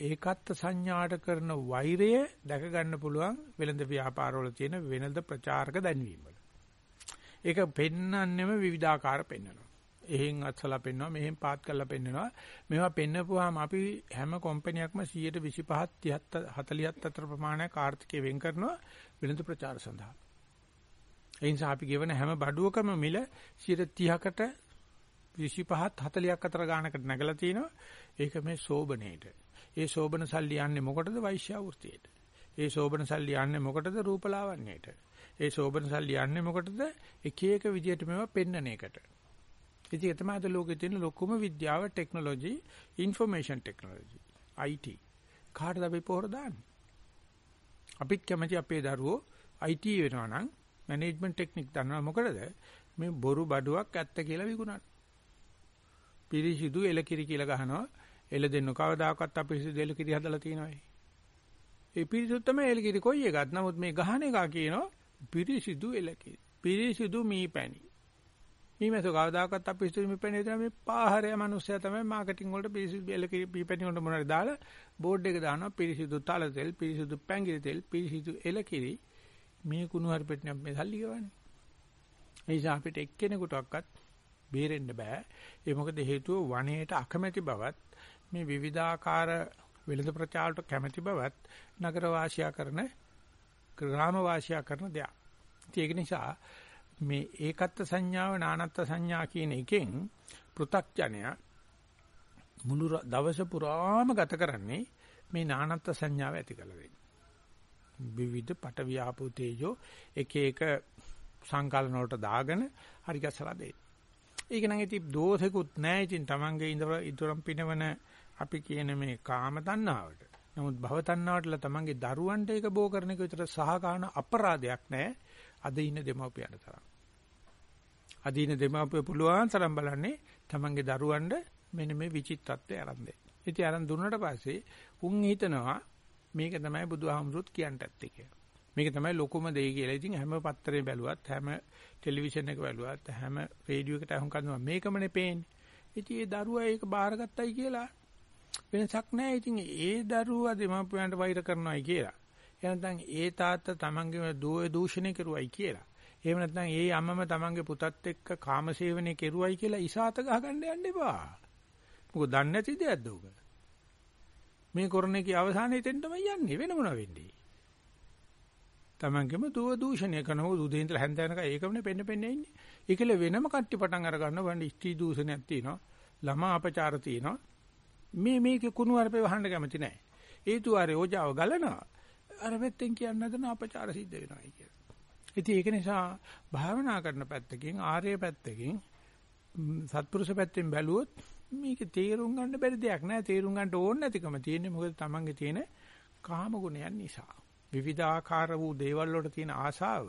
ඒකත් සංඥාට කරන වෛරය දැක ගන්න පුළුවන් වෙළඳ ව්‍යාපාරවල තියෙන වෙළඳ ප්‍රචාරක දැන්වීම වල. ඒක පෙන්වන්නෙම විවිධාකාර පෙන්වනවා. එහෙන් අත්සලා පෙන්වනවා, මෙහෙන් පාත් කරලා පෙන්වනවා. මේවා පෙන්නපුවාම අපි හැම කම්පැනියක්ම 125 30 40 අතර ප්‍රමාණයක් ආර්ථිකය වෙන් කරනවා වෙළඳ ප්‍රචාර සඳහා. ඒ නිසා අපි ගෙවන හැම බඩුවකම මිල 30කට 25ත් 40ක් අතර ගානකට නැගලා තිනවා. ඒක මේ සෝබනේට. ඒ සෝබන සල්ලි යන්නේ මොකටද වෛශ්‍ය වෘත්තියට. ඒ සෝබන සල්ලි යන්නේ මොකටද රූපලාවන්‍යයට. ඒ සෝබන සල්ලි යන්නේ මොකටද එක එක විදියට මේවා පෙන්වන එකට. ඉතින් ඒ තමයි අද ලෝකේ තියෙන ලොකුම විද්‍යාව ටෙක්නොලොජි, ইনফরমේෂන් ටෙක්නොලොජි, IT. කාටද අපි පොහොර දාන්නේ? අපිත් කැමති අපේ දරුවෝ IT වෙනවා නම් මැනේජ්මන්ට් ටෙක්නික් දන්නවා මොකටද? මේ බොරු බඩුවක් ඇත්ත කියලා විකුණන්න. පිරිසිදු එලකිරි කියලා ගහනවා. එල දෙන්න කවදාකවත් අපි පිරිසිදු එලකිරි හදලා තියෙනවයි. ඒ පිරිසිදු තමයි එලකිරි කොයි එකත්. නමුත් මේ ගහන එක කියනවා පිරිසිදු එලකිරි. පිරිසිදු මී පැණි. මීපැණි. මීමැස කවදාකවත් අපිරිසිදු මීපැණි විතර මේ පාහරය මිනිස්සයා තමයි මාකටිං වලට පිරිසිදු එලකිරි මීපැණි වලට මොනවාරි දාලා බෝඩ් එක දානවා පිරිසිදු තල තෙල් පිරිසිදු පැංගිරි තෙල් පිරිසිදු එලකිරි මේ කුණු හරිපෙට මේ සල්ලි ගෙවන්නේ. ඒ නිසා අපිට එක්කෙනෙකුටවත් බේරෙන්න බෑ. ඒ මොකද හේතුව වනයේට අකමැති බවත් මේ විවිධාකාර වෙළඳ ප්‍රචාරට කැමැති බවත් නගර වාසියා කරන ග්‍රාම වාසියා කරන දෙයක්. ඒක නිසා මේ ඒකත්ව සංඥාව නානත්ව සංඥා කියන එකෙන් පෘ탁ජනය මුළු දවස පුරාම ගත කරන්නේ මේ නානත්ව සංඥාව ඇති කළ දෙන්න. විවිධ පට වියාපෝ තේජෝ එක එක සංකල්පන වලට දාගෙන හරි ගැසලා දෙන්න. ඒක නම් ඉතින් දෝෂෙකුත් නැහැ. ඉතින් Tamange ඉඳලා ඉදරම් පිනවන අපි කියන මේ කාම තණ්හාවට. නමුත් භව තණ්හාවටලා Tamange දරුවන්ට ඒක බෝ කරන එක විතර සහගාන අපරාධයක් නැහැ. අද ඉන්න දෙමව්පියන්ට තරම්. අද ඉන්න දෙමව්පිය පුළුවන් තරම් බලන්නේ Tamange දරුවන්ට මෙන්න මේ විචිත්තත්වය ආරම්භ දෙන්න. ඉතින් ආරම්භ දුන්නට පස්සේ උන් හිතනවා මේක තමයි බුදුහාමුදුරුත් කියන්න ඇත්තේ කියලා. මේක තමයි ලොකුම දෙය කියලා. ඉතින් හැම පත්තරේ බැලුවත් හැම ටෙලිවිෂන් එක බැලුවත් හැම රේඩියෝ එකට අහුම් කරනවා මේකමනේ පේන්නේ. ඉතින් ඒ දරුවා ඒක බාරගත්තයි කියලා වෙනසක් නැහැ. ඉතින් ඒ දරුවා දෙමාපියන්ට වෛර කරනවායි කියලා. එහෙනම් ඒ තාත්තා තමන්ගේ දුව දූෂණය කරුවයි කියලා. එහෙම නැත්නම් ඒ අම්මම තමන්ගේ පුතත් එක්ක කාමසේවනය කෙරුවයි කියලා ඉසాత ගහගන්න යන්න එපා. මොකද දන්නේ නැති දෙයක්ද උග? මේ කොරණේකේ අවසානයේ තෙන්ටම යන්නේ වෙන මොනවා වෙන්නේ? තමන්ගේම දුව දූෂණය කරනවා උදේ ඉඳලා හැන්ද වෙනකන් ඒකමනේ පෙන්න පෙන්නේ ඉන්නේ. ඒකල වෙනම කට්ටි පටන් අර ගන්නවා වණ්ඩි ස්ත්‍රී දූෂණයක් තියෙනවා. ළමා අපචාර තියෙනවා. මේ මේකේ කුණු අරපේ වහන්න කැමති නැහැ. ඒ තුවාරේ ඕජාව ගලනවා. අර පැත්තෙන් කියන්න හදන අපචාර සිද්ධ වෙනවායි කියලා. ඉතින් ඒක නිසා භාවනා කරන පැත්තකින් ආර්ය පැත්තකින් සත්පුරුෂ පැත්තෙන් බැලුවොත් මේක තේරුම් ගන්න බැරි දෙයක් නෑ. තේරුම් ගන්න ඕනේ නැතිකම තියෙන්නේ. මොකද තමන්ගේ තියෙන කාම ගුණයන් නිසා. විවිධාකාර වූ දේවල් වලට තියෙන ආශාව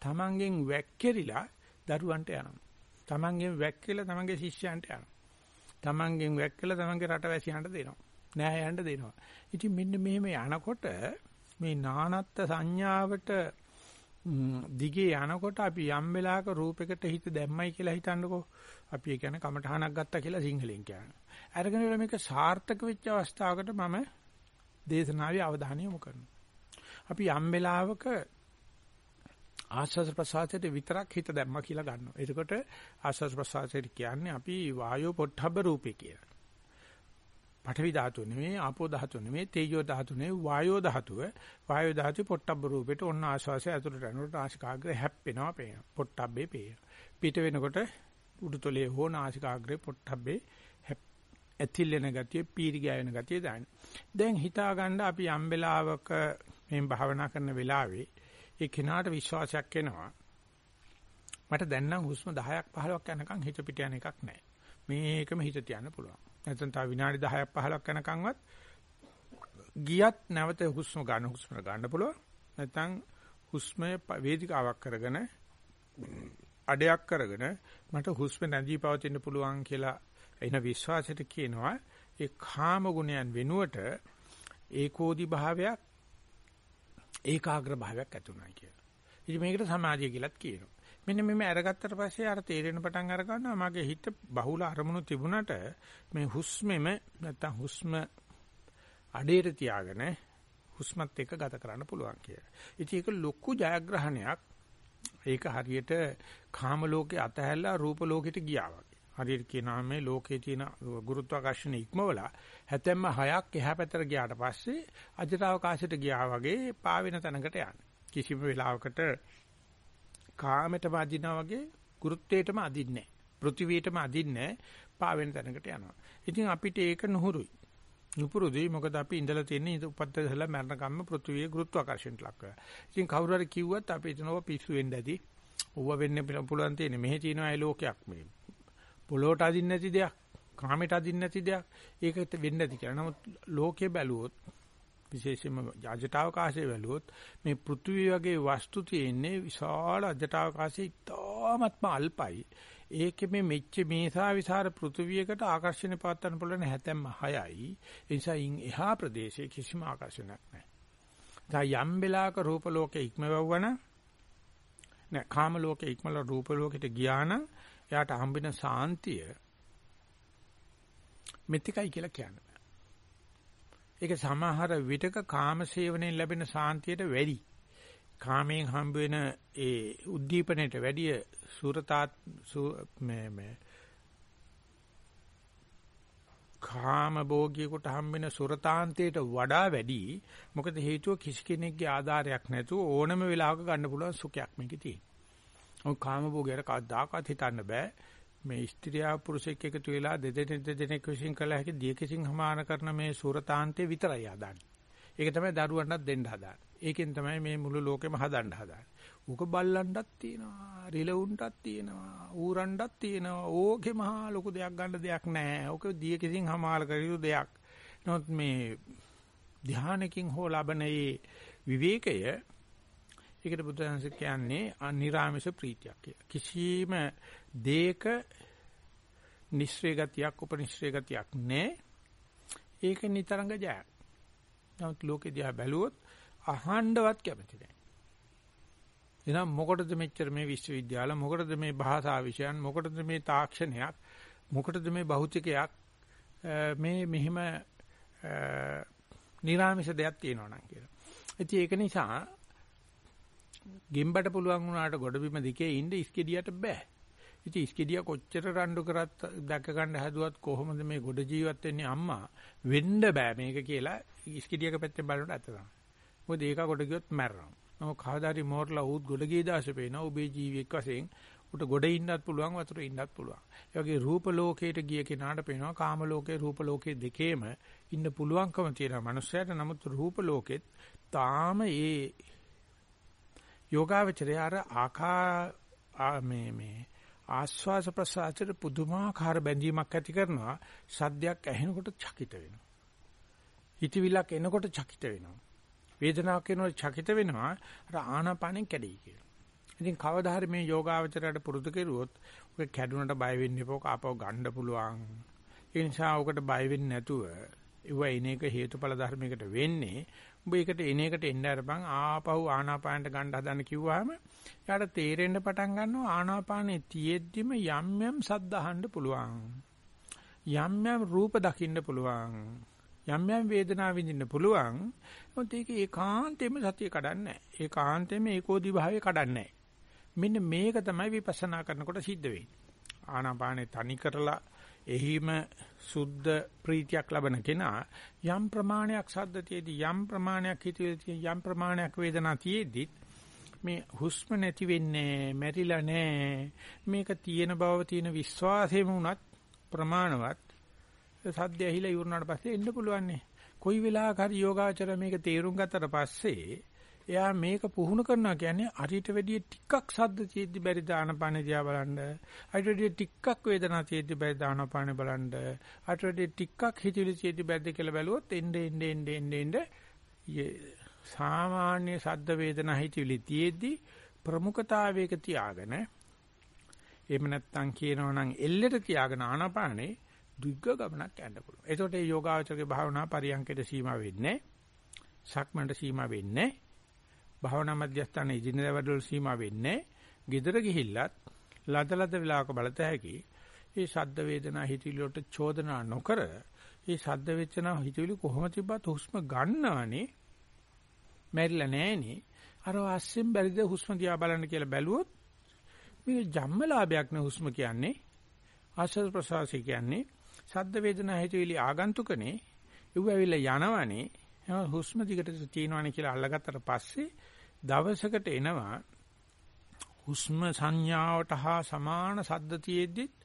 තමන්ගෙන් වැක්කිරිලා දරුවන්ට යනවා. තමන්ගෙන් වැක්කිලා තමන්ගේ ශිෂ්‍යයන්ට යනවා. තමන්ගෙන් වැක්කිලා තමන්ගේ රටවැසියන්ට දෙනවා. නෑ යන්න දෙනවා. ඉතින් මෙන්න මෙහෙම යනකොට මේ නානත්ත් සංඥාවට දිගේ යනකොට අපි යම් වෙලාවක රූපයකට හිත දැම්මයි කියලා හිතන්නකෝ. අපි ඒ කියන්නේ කමඨහනක් ගත්තා කියලා සිංහලෙන් කියනවා. අරගෙන ඉල මේක සාර්ථක වෙච්ච අවස්ථාවකට මම දේශනාවේ අවධානය යොමු කරනවා. අපි යම් වෙලාවක ආස්වාද ප්‍රසආසයට විතරක් හිත දැම්මා කියලා ගන්නවා. එතකොට ආස්වාද ප්‍රසආසයට කියන්නේ අපි වායෝ පොට්ටබ්බ රූපේ කියලා. පඨවි ධාතුව නෙමෙයි, ආපෝ ධාතුව නෙමෙයි, තේජෝ ධාතුව නෙමෙයි, වායෝ ධාතුව. වායෝ ධාතුවේ පොට්ටබ්බ රූපෙට ඔන්න ආශ්වාසය ඇතුළට යනකොට නාසිකාග්‍රය හැප්පෙනවා පේනවා. පොට්ටබ්බේ පේනවා. පිට වෙනකොට උඩුතලයේ හෝ නාසිකාග්‍රේ පොට්ටබ්බේ ඇතිල්ලෙන ගතිය, පීරි ගෑවෙන ගතිය දාන්න. දැන් හිතා ගන්න අපි යම් වෙලාවක මේ භාවනා කරන වෙලාවේ ඒ කෙනාට විශ්වාසයක් එනවා. මට දැන් නම් හුස්ම 10ක් 15ක් යනකම් හිත පිට යන එකක් නැහැ. මේකම හිත තියන්න පුළුවන්. නැත්නම් තව විනාඩි 10ක් 15ක් යනකම්වත් ගියත් නැවත හුස්ම ගන්න හුස්ම ගන්න පුළුවන්. නැත්නම් හුස්මේ වේදිකාවක් කරගෙන අඩයක් කරගෙන මට හුස්ම නැදී පවතින්න පුළුවන් කියලා එන විශ්වාසයට කියනවා ඒ කාම ගුණයන් වෙනුවට ඒකෝදි භාවයක් ඒකාග්‍ර භාවයක් ඇති උනායි කියලා. ඉතින් මේකට සමාධිය කියලාත් කියනවා. මෙන්න මෙමෙ අරගත්තට පස්සේ අර තේරෙන පටන් අර ගන්නවා මගේ හිත බහුල අරමුණු තිබුණට මේ හුස්මෙම නැත්තම් හුස්ම අඩේට තියාගෙන හුස්මත් එක්ක ගත කරන්න පුළුවන් කියලා. ඉතින් ඒක ලොකු ජයග්‍රහණයක්. ඒක හරියට කාම ලෝකේ අතහැරලා රූප ලෝකෙට ගියා වගේ. හරියට කියනවා මේ ලෝකේ තියෙන ගුරුත්වාකර්ෂණ ඉක්මවලා හැතැම්ම හයක් එහා පැත්තට ගියාට පස්සේ අජටවකාශයට ගියා වගේ පාවෙන තැනකට යන්නේ. කිසිම වෙලාවකට කාමයටම අදිනා වගේ ගුරුත්වයටම අදින්නේ නැහැ. පෘථිවියටම අදින්නේ පාවෙන තැනකට යනවා. ඉතින් අපිට ඒක නුහුරුයි. නුපුරුදුයි මොකද අපි ඉඳලා තියෙන්නේ ඉත උපත්තදලා මරණ කම්ම පෘථිවියේ ගුරුත්වාකර්ෂණයට ලක් වෙනවා. ඉතින් කවුරු හරි කිව්වත් අපි හිතනවා පිස්සු වෙන්න ඇති. ඕව වෙන්න පුළුවන් තියෙන්නේ. මෙහි තියෙනවා ඒ ලෝකයක් මේ. පොළොවට අදින්න නැති දෙයක්, කාමයට අදින්න නැති දෙයක්. ඒකට වෙන්නේ නැති කියලා. නමුත් ලෝකේ බැලුවොත් විශේෂයෙන්ම අජටාවකාශයේ බැලුවොත් මේ පෘථිවි වගේ වස්තු තියෙන්නේ විශාල අජටාවකාශයේ ඉතාමත්ම අල්පයි. ඒකෙ මේ මෙච්ච මේසා විසර පෘථිවියකට ආකර්ෂණය පවත්වන්න පුළුවන් හැතැම්ම 6යි. ඒ නිසා ඉන් එහා ප්‍රදේශයේ කිසිම ආකර්ෂණයක් නැහැ. දැන් යම් වෙලාවක රූප ලෝකේ ඉක්මවවන නෑ කාම ලෝකේ ඉක්මල රූප ලෝකෙට ගියා නම් එයාට හම්බෙන සාන්තිය මෙතිකයි කියලා කියන්නේ. ඒක සමහර විටක කාමසේවණයෙන් ලැබෙන සාන්තියට වැඩි. කාමයෙන් හම්බ වෙන ඒ උද්දීපනයට වැඩිය සූරතාත් මේ මේ කාම භෝගියෙකුට හම්බෙන සුරතාන්තයට වඩා වැඩි මොකද හේතුව කිසි කෙනෙක්ගේ ආධාරයක් නැතුව ඕනම වෙලාවක ගන්න පුළුවන් සුඛයක් මේකේ තියෙනවා. ඔය කාම භෝගයට කවදාකවත් හිතන්න බෑ. මේ ස්ත්‍රියා පුරුෂෙක් එකතු වෙලා දෙදෙනෙක් දෙදෙනෙක් විශ්ින් කළ හැකි දියකසින් හමාන කරන මේ සූරතාන්තේ විතරයි හදන්නේ. ඒක තමයි දරුවන්ටත් දෙන්න හදාන්නේ. ඒකෙන් තමයි මේ මුළු ලෝකෙම හදන්න හදාන්නේ. ඌක බල්ලන්ටත් තියෙනවා, රිලවුන්ටත් තියෙනවා, ඌරන්ටත් තියෙනවා. ඕකේ මහා ලොකු දෙයක් ගන්න දෙයක් නැහැ. ඕක දියකසින් හමාල කරියු දෙයක්. නමුත් මේ ධානයකින් හෝ ලබන විවේකය ඒකට බුදුහන්ස කියන්නේ අනිරාමිෂ ප්‍රීතියක් කියලා. කිසිම දේක නිස්සය ගතියක් උපනිශ්‍රය ගතියක් නැහැ. ඒක නිතරංග ජයක්. නමුත් ලෝකෙ දිහා බැලුවොත් අහන්නවත් කැමති නැහැ. එහෙනම් මොකටද මෙච්චර මේ විශ්වවිද්‍යාල මොකටද මේ භාෂා විෂයන් මොකටද මේ තාක්ෂණයක් මොකටද මේ භෞතිකයක් මේ මෙහිම නිර්ාමිෂ දෙයක් තියෙනවා නම් කියලා. ඉතින් ඒක නිසා ගෙම්බට පුළුවන් වුණාට ගොඩබිම දිකේ ඉන්න ඉස්කෙඩියට බෑ. ඉතින් ඉස්කෙඩිය කොච්චර රණ්ඩු කරත් දැක ගන්න හැදුවත් කොහොමද මේ ගොඩ ජීවත් වෙන්නේ අම්මා වෙන්න බෑ මේක කියලා ඉස්කෙඩියක පැත්තෙන් බලනකොට ඇත්ත තමයි. මොකද ඒක ගොඩ ගියොත් මැරෙනවා. නමුත් කවදාරි මෝරලා උත් ගොඩ ගිය දාසේ පේනවා ඔබේ ජීවියෙක් වශයෙන් උට ගොඩ ඉන්නත් පුළුවන් වතුරේ ඉන්නත් පුළුවන්. ඒ වගේ රූප ලෝකයට ගිය කෙනාට පේනවා කාම ලෝකේ රූප ලෝකේ දෙකේම ඉන්න පුළුවන්කම තියෙනවා. මනුස්සයාට නමුත් රූප ලෝකෙත් තාම ඒ යෝගාවචරය අර ආකා මේ මේ ආස්වාස ප්‍රසආචර පුදුමාකාර බැඳීමක් ඇති කරනවා. සද්දයක් ඇහෙනකොට චකිත වෙනවා. හිතවිලක් එනකොට චකිත වෙනවා. වේදනාවක් එනකොට චකිත වෙනවා. අර ආනාපානෙන් කැඩෙයි කියලා. ඉතින් කවදා හරි මේ යෝගාවචරයට පුරුදු කෙරුවොත් ඔය කැඩුනට බය වෙන්න එපා ආපහු ගන්න පුළුවන්. ඒ නිසා ඔකට බය වෙන්නේ නැතුව ඒව එන එක හේතුඵල ධර්මයකට වෙන්නේ උඹ ඒකට එන එකට එන්න අරපන් ආපහු ආනාපානට ගන්න හදන්න කිව්වහම යාට තේරෙන්න පටන් ගන්නවා ආනාපානේ තියෙද්දිම යම් යම් සද්ද අහන්න පුළුවන්. යම් යම් රූප දකින්න පුළුවන්. යම් යම් වේදනා විඳින්න පුළුවන්. මොකද ඒක ඒකාන්තයෙන්ම සතිය කඩන්නේ නැහැ. ඒකාන්තයෙන්ම ඒකෝදි භාවයේ කඩන්නේ නැහැ. මෙන්න මේක තමයි විපස්සනා කරනකොට සිද්ධ වෙන්නේ. ආනාපානේ තනි කරලා එහිම සුද්ධ ප්‍රීතියක් ලබන කෙනා යම් ප්‍රමාණයක් සද්දතියේදී යම් ප්‍රමාණයක් හිතේදී යම් ප්‍රමාණයක් වේදනා තියේදී මේ හුස්ම නැති වෙන්නේ මැරිලා නෑ මේක තියෙන බව තියෙන විශ්වාසෙම උනත් ප්‍රමාණවත් සද්ද ඇහිලා ඉවරනාට පස්සේ එන්න පුළුවන් නේ කොයි වෙලාවක හරි යෝගාචර මේක තේරුම් ගත්තට පස්සේ එයා මේක පුහුණු කරනවා කියන්නේ අරිට වැඩිය ටිකක් සද්ද තියෙද්දි බැරි දානපාන දිහා බලන්න. අරිට වැඩිය ටිකක් වේදනාව තියෙද්දි බැරි දානපාන බලන්න. අරිට වැඩිය ටිකක් හිතිලි තියෙද්දි බැරිද කියලා බැලුවොත් එnde ende ende ende ende සාමාන්‍ය සද්ද වේදනා හිතිලි තියෙද්දි ප්‍රමුඛතාවයක තියාගෙන එහෙම නැත්නම් කියනවා නම් එල්ලෙට තියාගෙන ආනාපානේ දුග්ග ගමනක් යන්න පුළුවන්. එතකොට මේ යෝගාචරගේ භාවනා පරියන්කයට සීමා වෙන්නේ සක්මන්ට සීමා වෙන්නේ භාවනා මධ්‍යස්ථාන ඉදිනදා වැඩවල සීමා වෙන්නේ. gedara ගිහිල්ලත් ලද ලද වෙලාවක බලත හැකි. මේ ශබ්ද වේදනා හිතවිලි වලට චෝදනා නොකර මේ ශබ්ද වේදනා හිතවිලි කොහොම තිබ්බත් හුස්ම ගන්නවනේ. මැරිලා නැහනේ. අර අස්සෙන් බැරිද හුස්ම දිහා බලන්න කියලා බැලුවොත් මේ ජම්මලාභයක් නේ හුස්ම කියන්නේ. ආශ්වාස ප්‍රශ්වාසය කියන්නේ ශබ්ද වේදනා හිතවිලි ආගන්තුකනේ. ඒව ඇවිල්ලා යනවනේ. හුස්ම දිගට තියෙනවනේ කියලා අල්ලගත්තට පස්සේ දවසකට එනවා හුස්ම සංඥාවට හා සමාන සද්ද තියෙද්දිත්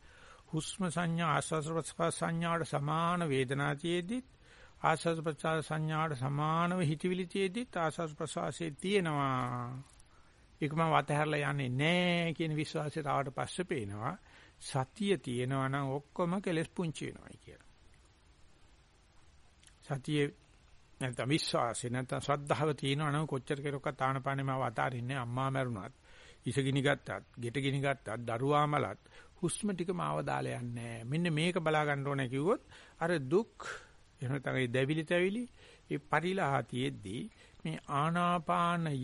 හුස්ම සංඥා ආස්වාද ප්‍රසවාස සංඥාවට සමාන වේදනා තියෙද්දිත් ආස්වාද ප්‍රසවාස සංඥාවට සමානව හිතවිලි තියෙද්දිත් ආස්වාද ප්‍රසවාසයේ තියෙනවා. ඒකම වතහැරලා යන්නේ නැහැ කියන විශ්වාසයට ආවට පස්සේ පේනවා සතිය තියෙනවා නම් ඔක්කොම කෙලස් පුංචි වෙනවායි කියලා. සතියේ නැත්නම් විශ්වාසය නැත්නම් ශ්‍රද්ධාව තියෙනවා නම් කොච්චර කෙරුවක්වත් තානපානේ මාව අතාරින්නේ අම්මා මැරුණත් ඉස ගිනි ගත්තත් ගෙට ගිනි ගත්තත් දරුවා මලත් හුස්ම ටික මාව දාලා යන්නේ මෙන්න මේක බලා ගන්න ඕනේ කිව්වොත් අර දුක් එහෙම තමයි දැවිලි තැවිලි ඒ පරිලාහතියෙද්දී මේ ආනාපානය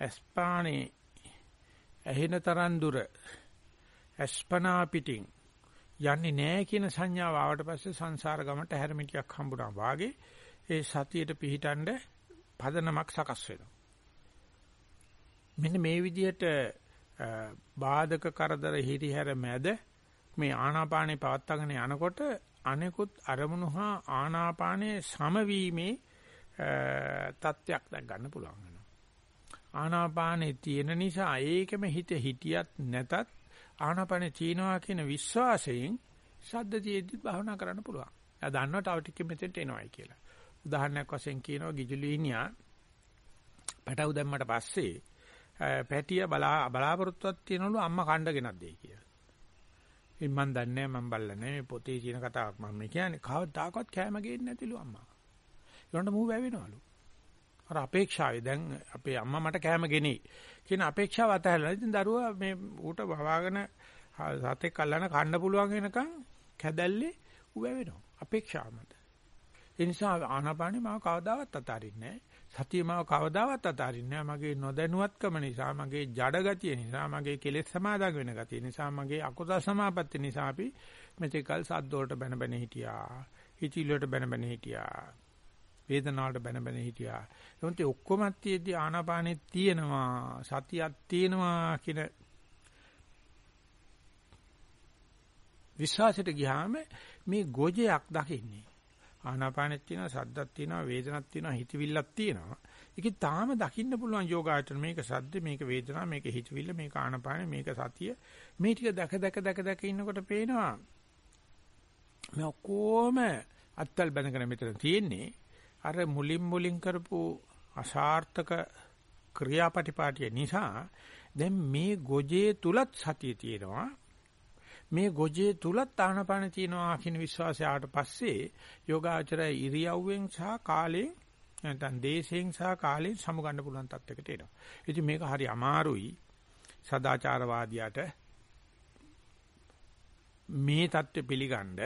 අස්පානේ ඇහෙන තරන් දුර අස්පනා පිටින් යන්නේ නැහැ කියන සංඥාව ආවට පස්සේ සංසාර ගමට හැරමිටියක් හම්බුනා වාගේ ඒ සතියට පිහිටන්න පදනමක් සකස් වෙනවා. මෙන්න මේ විදිහට බාධක කරදර හිරිහැර මැද මේ ආනාපානේ පවත්වාගෙන යනකොට අනෙකුත් අරමුණු හා ආනාපානයේ සමවීමේ තත්ත්වයක් දැක් ගන්න පුළුවන් වෙනවා. ආනාපානේ තියෙන නිසා ඒකෙම හිත හිටියත් නැතත් ආනාපානේ තියනවා කියන විශ්වාසයෙන් ශබ්ද තියෙද්දි භාවනා කරන්න පුළුවන්. එයා දන්නවා තව ටිකක් මෙතෙන්ට එනවයි කියලා. උදාහරණයක් වශයෙන් කියනවා ගිජුලීනියා පැටව දැම්මට පස්සේ පැටිය බලා බලාපොරොත්තුවක් තියනලු අම්මා කණ්ඩ ගෙනත් දෙයි කියලා. ඉතින් මන් දන්නේ මම බල්ලා නෑ පොතේ කියන කතාවක් මම කියන්නේ කවදාකවත් කෑම ගේන්නේ නැතිලු අම්මා. ඒකට මූ වැවෙනවලු. අර අපේක්ෂාවේ දැන් අපේ අම්මා මට කෑම ගෙනී කියන අපේක්ෂාව අතහැරලා ඉතින් දරුවා මේ ඌට වවාගෙන සතෙක් අල්ලන කන්න පුළුවන් වෙනකන් කැදැල්ලේ ඌ වැවෙනවා. අපේක්ෂාව මත. ඒ නිසා ආනාපානෙ මාව කවදාවත් අතාරින්නේ නැහැ. සතිය මාව කවදාවත් අතාරින්නේ නැහැ. මගේ නොදැනුවත්කම නිසා, මගේ ජඩ ගතිය නිසා, මගේ කෙලෙස් සමාදන් වෙන ගතිය නිසා, මගේ අකුසල සමාපatti නිසා අපි මෙතෙකල් සද්ද වලට බැන බැන හිටියා. හිතිල වලට බැන බැන හිටියා. වේදනාවට බැන බැන හිටියා. එතකොට ඔක්කොම තියෙද්දි ආනාපානෙ තියෙනවා, සතියක් තියෙනවා කියන විශ්වාසයට ගියාම මේ ගොජයක් දකින්නේ. ආනාපානෙත් තියෙනවා, සද්දක් තියෙනවා, වේදනක් තියෙනවා, හිතවිල්ලක් තියෙනවා. ඒකේ තාම දකින්න පුළුවන් යෝගාචර මේක සද්ද, මේක වේදනා, මේක හිතවිල්ල, මේක ආනාපානෙ, මේක සතිය. මේ ටික දැක දැක දැක දැක ඉන්නකොට පේනවා මේ ඔක්කොම අත්තල් බඳගෙන මෙතන තියෙන්නේ අර මුලින් මුලින් කරපු අසාර්ථක ක්‍රියාපටිපාටිය නිසා දැන් මේ ගොජේ තුලත් සතිය තියෙනවා මේ ගොජේ තුලත් ආනපාන තියෙනවා කියන විශ්වාසය ආවට පස්සේ යෝගාචරය ඉරියව්වෙන් සහ කාලයෙන් නැත්නම් දේශයෙන් සහ කාලයෙන් සමුගන්න පුළුවන් තත්යකට එනවා. ඉතින් මේක හරි අමාරුයි සදාචාරවාදියාට මේ தත්ත්වෙ පිළිගන්න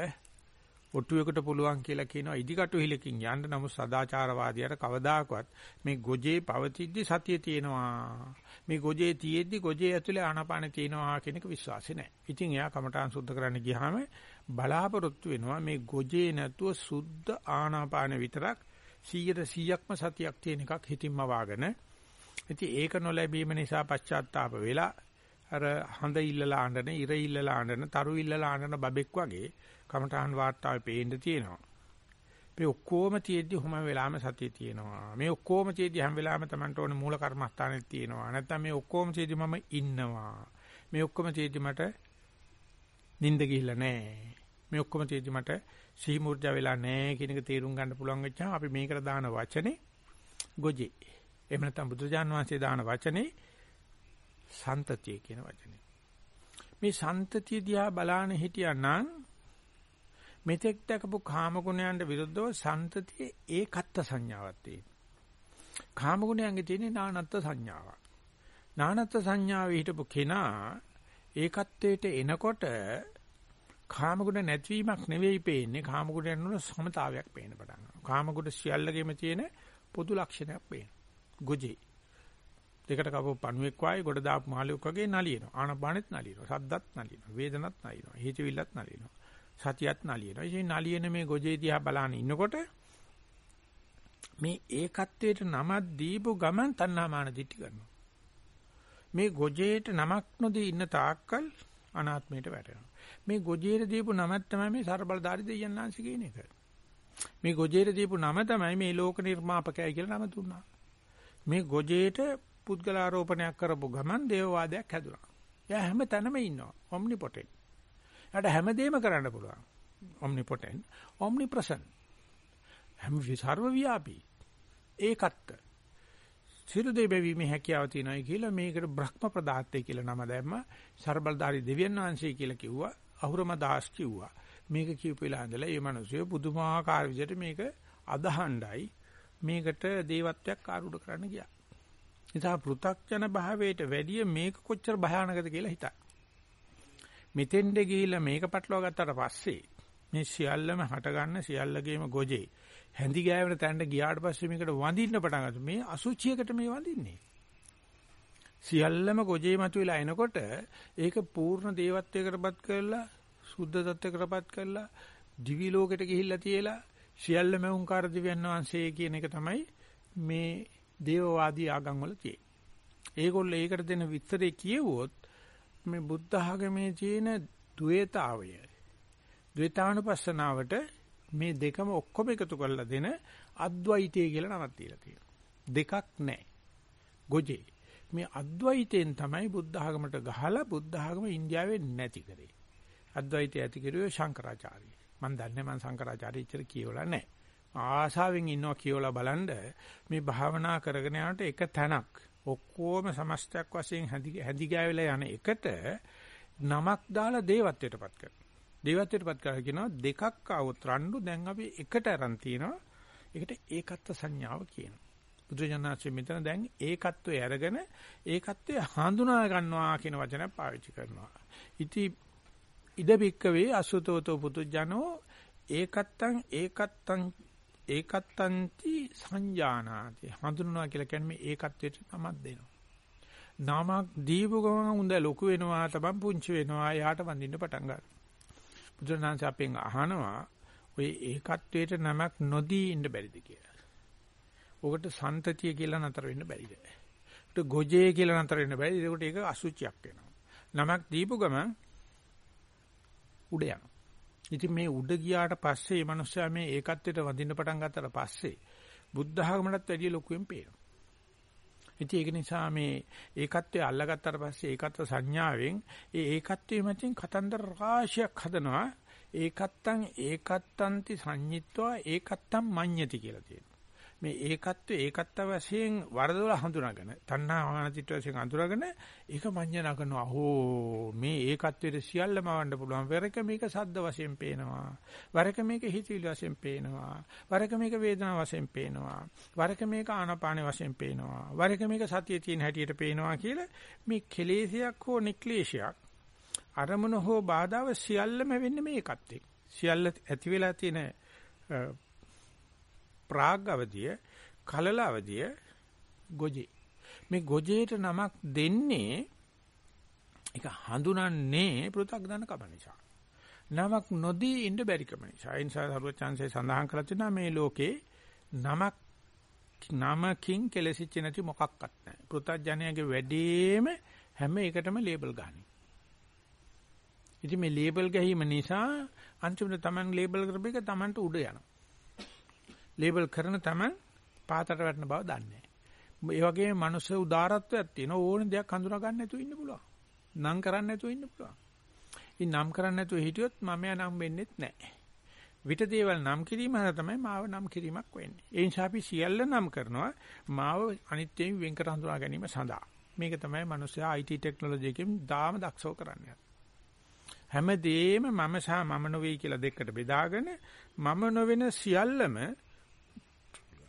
ඔට්ටුවකට පුළුවන් කියලා කියනවා ඉදිකටු හිලකින් යන්න නමුත් සදාචාරවාදියාට කවදාකවත් මේ ගොජේ පවතිද්දි සතිය තියෙනවා මේ ගොජේ තියෙද්දි ගොජේ ඇතුලේ ආනාපාන තියෙනවා කියන එක විශ්වාසෙ නැහැ. ඉතින් එයා කමඨාන් සුද්ධ කරන්න ගියාම බලාපොරොත්තු වෙනවා මේ ගොජේ නැතුව සුද්ධ ආනාපාන විතරක් 100%ක්ම සතියක් තියෙන එකක් හිතින්ම වාගෙන. ඉතින් ඒක නොලැබීම නිසා පශ්චාත්තාප වෙලා අර හඳ ඉල්ලලා ආඬන, ඉර ඉල්ලලා ආඬන, තරු ඉල්ලලා ආඬන බබෙක් වගේ කමඨාන් වාර්තාවේ පේන්න තියෙනවා. මේ ඔක්කොම තියෙද්දි හැම වෙලාවෙම සතිය තියෙනවා. මේ ඔක්කොම තියෙද්දි හැම වෙලාවෙම Tamanට ඕන මූල කර්මස්ථානෙත් තියෙනවා. නැත්නම් මේ ඔක්කොම තියෙද්දි මම ඉන්නවා. මේ ඔක්කොම තියෙද්දි මට නිින්ද ගිහිල්ලා නැහැ. මේ ඔක්කොම තියෙද්දි මට සිහි මුර්ජා වෙලා නැහැ කියන එක තේරුම් ගන්න පුළුවන් වෙච්චාම අපි මේකට දාන වචනේ ගොජේ. එහෙම නැත්නම් බුදුජාන් වහන්සේ දාන වචනේ සන්තතිය කියන වචනේ. මේ සන්තතිය දිහා බලාන හිටියානම් මෙතෙක් දක්වපු කාම ගුණයන්ට විරුද්ධව සන්තතියේ ඒකත්ත සංඥාවක් තියෙනවා. කාම ගුණයන්ගේ තියෙන නානත්ත් සංඥාවක්. නානත්ත් සංඥාවේ හිටපු කෙනා ඒකත්වයට එනකොට කාම ගුණ නැතිවීමක් නෙවෙයි පේන්නේ කාම ගුණයන් වල සමතාවයක් පේන්න පටන් ගන්නවා. කාම ගුණ සියල්ලගෙම තියෙන පොදු ලක්ෂණයක් පේනවා. ගොජේ. දෙකට කපපු පණුවෙක් වායි ගොඩ දාපු මාළුවෙක් වගේ නලියනවා. ආනපානෙත් නලියනවා. සද්දත් නලියනවා. වේදනත් නලියනවා. හිතවිල්ලත් නලියනවා. සතියත් නලියනවා. ඉතින් නලියන මේ ගොජේ දිහා බලන ඉන්නකොට මේ ඒකත්වයට නමක් දීපු ගමන් තණ්හාමාන දිටි කරනවා. මේ ගොජේට නමක් නොදී ඉන්න තාක්කල් අනාත්මයට වැටෙනවා. මේ ගොජේට දීපු නමක් තමයි මේ ਸਰබලධාරී දෙයයන් ආංශ කියන එක. මේ ගොජේට දීපු නම තමයි මේ ලෝක නිර්මාපකයයි කියලා නම දුන්නා. මේ ගොජේට පුද්ගලාරෝපණයක් කරපු ගමන් දේවවාදයක් හැදුනා. එයා හැම තැනම ඉන්නවා. ඔම්නිපොටෙන්ට්. එයාට හැමදේම කරන්න පුළුවන්. ඔම්නිපොටෙන්ට්, ඔම්නිප්‍රසන්ට්. හැම විසර්ව ව්‍යාපී. ඒකත්ත. සියලු දේ බැවීමේ හැකියාව තියෙනයි කියලා මේකට බ්‍රහ්ම ප්‍රදාත්තේ කියලා නම දැම්ම. ਸਰබල්දාරි දෙවියන් වහන්සේ කියලා කිව්වා. අහුරම දාස් කිව්වා. මේක කියපු වෙලාව ඉඳලා මේ මිනිස්සු පුදුමාකාර විදිහට මේක අදහණ්ඩයි මේකට දේවත්වයක් ආරූඪ කරන්න ගියා. නිසා පෘ탁ජන භාවයට වැඩිය මේක කොච්චර භයානකද කියලා හිතා. මෙතෙන්ද ගිහිල්ලා මේක පටලවා ගත්තට පස්සේ මේ සියල්ලම හට ගන්න සියල්ලගේම ගොජේ හැඳි ගෑවෙන තැනට ගියාට පස්සේ මේකට වඳින්න පටන් ගත්තා. මේ අසුචියකට මේ වඳින්නේ. සියල්ලම ගොජේ මතුවලා එනකොට ඒක පූර්ණ දේවත්වයකටපත් කරලා සුද්ධ තත්වයකටපත් කරලා දිවි ලෝකෙට ගිහිල්ලා තියලා සියල්ලම උන්කාර දිව්‍යන් වහන්සේ කියන එක තමයි මේ දේවවාදී ආගම් වල තියෙන්නේ. ඒගොල්ලෝ ඒකට දෙන විස්තරේ කියවුවොත් මේ බුද්ධ ආගමේ තියෙන ද්වේතාවය ද්වේතානුපස්සනාවට මේ දෙකම ඔක්කොම එකතු කරලා දෙන අද්වෛතය කියලා නමක් තියලා තියෙනවා. දෙකක් නැහැ. ගොජේ. මේ අද්වෛතයෙන් තමයි බුද්ධ ආගමට ගහලා බුද්ධ ආගම ඉන්දියාවේ නැති කරේ. අද්වෛතය ඇති කරුවේ ශංකරාචාර්ය. මම දන්නේ මම ශංකරාචාර්ය ඉච්චර කියවලා නැහැ. ආසාවෙන් ඉන්නවා කියවලා බලන්න මේ භාවනා කරගෙන යනට එක තැනක් ඔක්කොම සමස්තයක් වශයෙන් හැදි ගෑවිලා යන එකට නමක් දාලා දේවත්වයටපත් කරනවා. දේවත්වයටපත් කරලා කියනවා දෙකක් આવොත් රණ්ඩු දැන් අපි එකට අරන් තිනවා. ඒකට ඒකත්ව සංඥාව කියනවා. බුදුජානනාංශයේ මෙතන දැන් ඒකත්වයේ අරගෙන ඒකත්වයේ හඳුනා ගන්නවා කියන වචනය පාවිච්චි කරනවා. ඉති ඉද බික්කවේ අසුතෝතෝ පුතුජනෝ ඒකත්තං ඒකත්තං ඒකත්තන්ති සංජානාති හඳුනනවා කියලා කියන්නේ ඒකත්වයට නමක් දෙනවා. නාමක් දීපු ගමන් උඳ ලොකු වෙනවා තමයි පුංචි වෙනවා යාට වඳින්න පටන් ගන්නවා. බුදුරණාංශ අපෙන් අහනවා ඔය ඒකත්වයට නමක් නොදී ඉන්න බැරිද කියලා. ඔකට සන්තතිය කියලා නතර වෙන්න බැරිද? ඒකට ගොජේ කියලා නතර වෙන්න බැරිද? ඒකට ඒක අසුචියක් වෙනවා. නමක් දීපු ගමන් උඩ යනවා. ඉතින් මේ උඩ ගියාට පස්සේ මේ මිනිස්සයා මේ ඒකත්වයට වඳින්න පටන් ගත්තට පස්සේ බුද්ධ ධර්මයටත් වැඩිය ලොකුවෙන් පේනවා. ඉතින් ඒක නිසා මේ ඒකත්වයේ අල්ලගත්තට පස්සේ ඒකත්ව සංඥාවෙන් ඒ ඒකත්වයේ මතින් කතන්දර රාශියක් හදනවා. ඒකත්තං ඒකත්තන්ති සංඤිත්වා ඒකත්තම් මඤ්ඤති කියලා තියෙනවා. මේ ඒකත්වයේ ඒකත්ව වශයෙන් වරදොල හඳුනාගෙන තණ්හා ආනතිට වශයෙන් අඳුරගෙන ඒක මඤ්ඤණ කරනවා. හෝ මේ ඒකත්වයේ සියල්ලම වන්න පුළුවන්. වරක මේක සද්ද වශයෙන් පේනවා. වරක මේක හිතවිලි වශයෙන් පේනවා. වරක මේක වේදනා වශයෙන් පේනවා. වරක මේක ආනාපාන වශයෙන් පේනවා. වරක මේක සතියේ තියෙන හැටියට පේනවා කියලා මේ කෙලෙසයක් හෝ නික්ලේශයක් අරමුණ හෝ බාධාව සියල්ලම වෙන්නේ මේ එකත් සියල්ල ඇති වෙලා තියෙන ප්‍රාග් අවදිය, කලල අවදිය ගොජේ. මේ ගොජේට නමක් දෙන්නේ ඒක හඳුනන්නේ පෘථග්ජන කම නිසා. නමක් නොදී ඉන්න බැරි කම නිසා. ඒ නිසා සරුවත් chance සඳහන් කරලා තියෙනවා මේ ලෝකේ නමක් නමකින් කෙලෙසිච්ච නැති මොකක්වත් නැහැ. පෘථග්ජනයාගේ වැඩේම හැම එකටම ලේබල් ගන්න. ඉතින් මේ ලේබල් ගැහිම නිසා අන්තිමට Taman ලේබල් කරපේක Tamanට උඩ යනවා. ලේබල් කරන Taman පාතට වැටෙන බව දන්නේ නැහැ. ඒ වගේම මනුස්ස උදාරත්වයක් තියෙන ඕන දෙයක් හඳුනා ගන්න නැතුව ඉන්න පුළුවන්. නම් කරන්න නැතුව ඉන්න පුළුවන්. ඉතින් නම් කරන්න නැතුව හිටියොත් මම යා නම් වෙන්නෙත් නැහැ. විට දේවල් නම් කිරීම හර තමයි මාව නම් කිරීමක් වෙන්නේ. ඒ නිසා අපි සියල්ල නම් කරනවා මාව අනිත්‍යයෙන් වෙන් කර හඳුනා ගැනීම සඳහා. මේක තමයි මිනිස්සයා IT ටෙක්නොලොජි එකෙන් දාම දක්ෂව කරන්නේ. හැමදේම මම සහ මම නොවේ කියලා දෙකට බෙදාගෙන මම නොවන සියල්ලම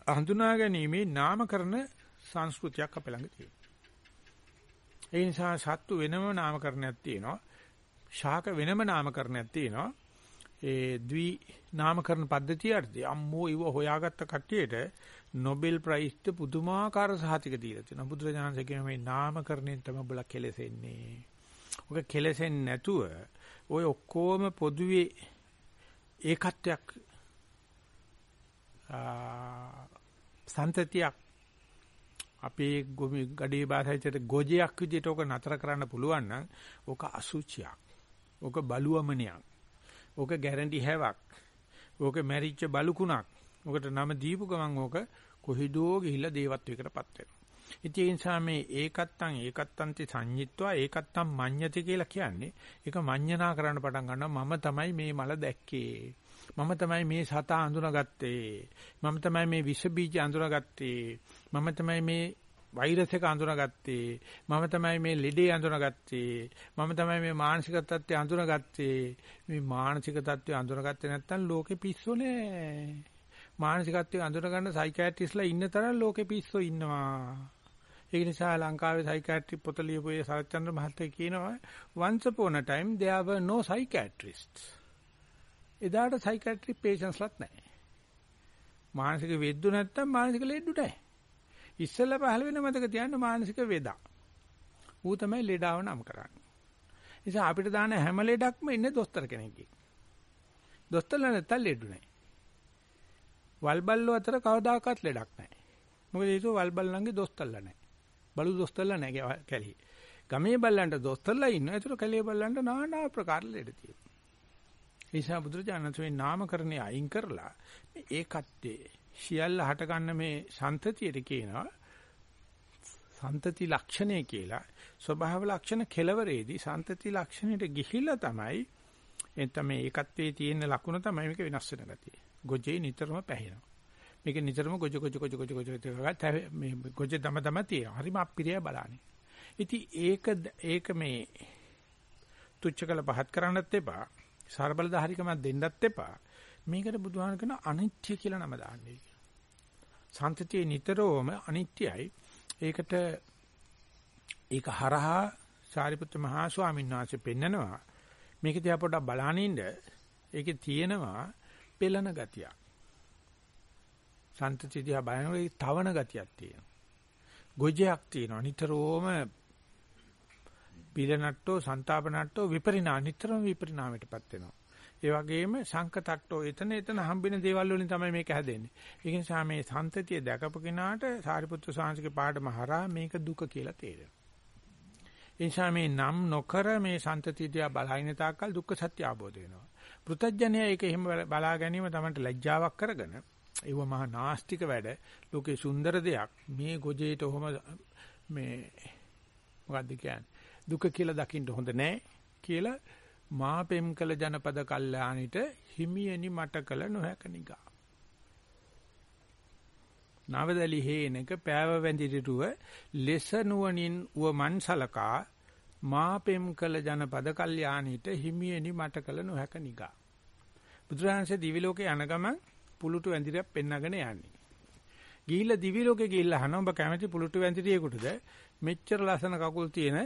හඳුනා ගැනීමේ නාමකරණ සංස්කෘතියක් අපේ ළඟ තියෙනවා. ඒ නිසා සත්තු වෙනම නාමකරණයක් තියෙනවා. ශාක වෙනම නාමකරණයක් තියෙනවා. ඒ ද්වි නාමකරණ පද්ධතිය අර්ථය අම්මෝ ඉව හොයාගත්ත කට්ටියට නොබෙල් ප්‍රයිස්ට පුදුමාකාර සහතික දීලා තියෙනවා. බුදුරජාණන් කියන මේ නාමකරණයෙන් තමයි බල කෙලෙසෙන්නේ. ඔක කෙලෙසෙන්නේ නැතුව ඔය ඔක්කොම පොදුවේ ඒකත්වයක් සන්තතියක් අපේ ගඩේ භාෂාවට ගොජයක් විදිහට ඔක නතර කරන්න පුළුවන් නම් ඕක අසුචියක්. ඕක බලුවමනියක්. ඕක ගැරන්ටි හැවක්. ඕක මැරිච්ච බලුකුණක්. ඕකට නම දීපු ගමන් ඕක කොහිදෝ ගිහිල්ලා දේවත්වයකටපත් වෙනවා. ඉතින් ඒ නිසා මේ ඒකත්තං ඒකත්තන්ති සංඤිත්වා ඒකත්තම් මඤ්ඤති කියලා කියන්නේ ඒක මඤ්ඤනා කරන්න පටන් ගන්නවා මම තමයි මේ මල දැක්කේ. මම තමයි මේ සතා අඳුනගත්තේ. මම තමයි මේ විෂ බීජ අඳුනගත්තේ. මම තමයි මේ වෛරස් එක අඳුනගත්තේ. මම තමයි මේ ලෙඩේ අඳුනගත්තේ. මම තමයි මේ මානසික තත්ත්වය අඳුනගත්තේ. මේ මානසික තත්ත්වය අඳුනගත්තේ නැත්නම් ලෝකෙ පිස්සුනේ. මානසිකත්වය අඳුනගන්න සයිකියාට්‍රිස්ලා ඉන්න තරම් ලෝකෙ පිස්සෝ ඉන්නවා. ඒ නිසා ලංකාවේ සයිකියාට්‍රි පොත ලියපු ඒ සරච්චන්ද්‍ර මහත්තයා කියනවා once upon a time there were no psychiatrists එදාට සයිකියාට්‍රික් පේෂන්ස්ලත් නැහැ. මානසික වෙද්දු නැත්තම් මානසික ලෙඩු නැහැ. ඉස්සෙල්ලා පහළ වෙන මතක තියන්න මානසික වේදා. ඌ තමයි ලෙඩාව නම් කරන්නේ. නිසා අපිට දාන හැම ලෙඩක්ම ඉන්නේ දොස්තර කෙනෙක්ගේ. දොස්තරලා නැත්තම් ලෙඩු නැහැ. වල්බල්ලෝ අතර කවදාකවත් ලෙඩක් නැහැ. මොකද ඒක වල්බල්ලන්ගේ දොස්තරලා නැහැ. බලු දොස්තරලා නැහැ කැලේ. ගමේ බල්ලන්ට දොස්තරලා ඉන්නවා. ඒතර කැලේ බල්ලන්ට নানা ආකාර ලෙඩ තියෙනවා. ඒ නිසා බුදුරජාණන්සේ නාමකරණය අයින් කරලා මේ ඒකත්වයේ සියල්ල හට ගන්න මේ සන්තතියට කියනවා සන්තති ලක්ෂණය කියලා. ස්වභාව ලක්ෂණ කෙලවරේදී සන්තති ලක්ෂණයට ගිහිල්ලා තමයි එතන මේ ඒකත්වයේ තියෙන ලක්ෂණ තමයි මේක වෙනස් වෙන ගතිය. ගොජේ නිතරම පැහැෙනවා. මේක නිතරම ගොජ ගොජ ගොජ ගොජ ගොජ මේ ගොජ දම දම තියෙනවා. හරිම අප්පිරිය බලන්නේ. ඉතින් ඒක ඒක මේ තුච්ච කළ පහත් කරන්නත් එපා. ਸਰබලධාරිකමක් දෙන්නත් එපා. මේකට බුදුහාම කියන අනිත්‍ය කියලා නම දාන්නේ කියලා. සම්තතියේ නිතරම අනිත්‍යයි. ඒකට ඒක හරහා සාරිපුත්‍ර මහා ස්වාමීන් වහන්සේ පෙන්නනවා. මේක දිහා පොඩ්ඩක් බලනින්න ඒකේ තියෙනවා පෙළන ගතියක්. සම්තතිය දිහා බලනකොට ඒ තවන ගතියක් තියෙනවා. ගොජයක් තියෙනවා. නිතරම පිළනට්ටෝ සන්තාපනට්ටෝ විපරිණා නිතරම විපරිණාමයටපත් වෙනවා. ඒ වගේම සංකතට්ටෝ එතන එතන හම්බෙන දේවල් වලින් තමයි මේක හැදෙන්නේ. ඒ නිසා මේ සන්තතිය දැකපු කෙනාට සාරිපුත්‍ර සාංශික පාඩම හරහා මේක දුක කියලා තේරෙනවා. ඒ නිසා මේ නම් නොකර මේ සන්තතිය දිහා බලහින තාක්කල් දුක්ඛ සත්‍ය අවබෝධ වෙනවා. පෘතජ්ජනය ඒක එහෙම බලා ගැනීම තමයි ලැජ්ජාවක් කරගෙන ඒව මහා නාස්තික වැඩ ලෝකේ සුන්දර දෙයක් මේ ගොජේට ඔහම මේ මොකද්ද කියන්නේ දුක කියලා දකින්න හොඳ නැහැ කියලා මාපෙම් කළ ජනපද කල්යාණිට හිමියනි මට කළ නොහැක නිගා. නවදලි හේනක පෑව වැඳිරිරුව ලෙස නුවණින් උව මන්සලකා මාපෙම් කළ ජනපද කල්යාණිට හිමියනි මට කළ නොහැක නිගා. බුදුරජාණන්සේ දිවි ලෝකේ යන ගමන් පුලුටු වැඳිරියක් පෙන්නගෙන යන්නේ. ගිහිල්ලා දිවි ලෝකේ ගිහිල්ලා අහන ඔබ කැමති පුලුටු වැඳිරියෙකුටද මෙච්චර ලස්සන කකුල් තියෙන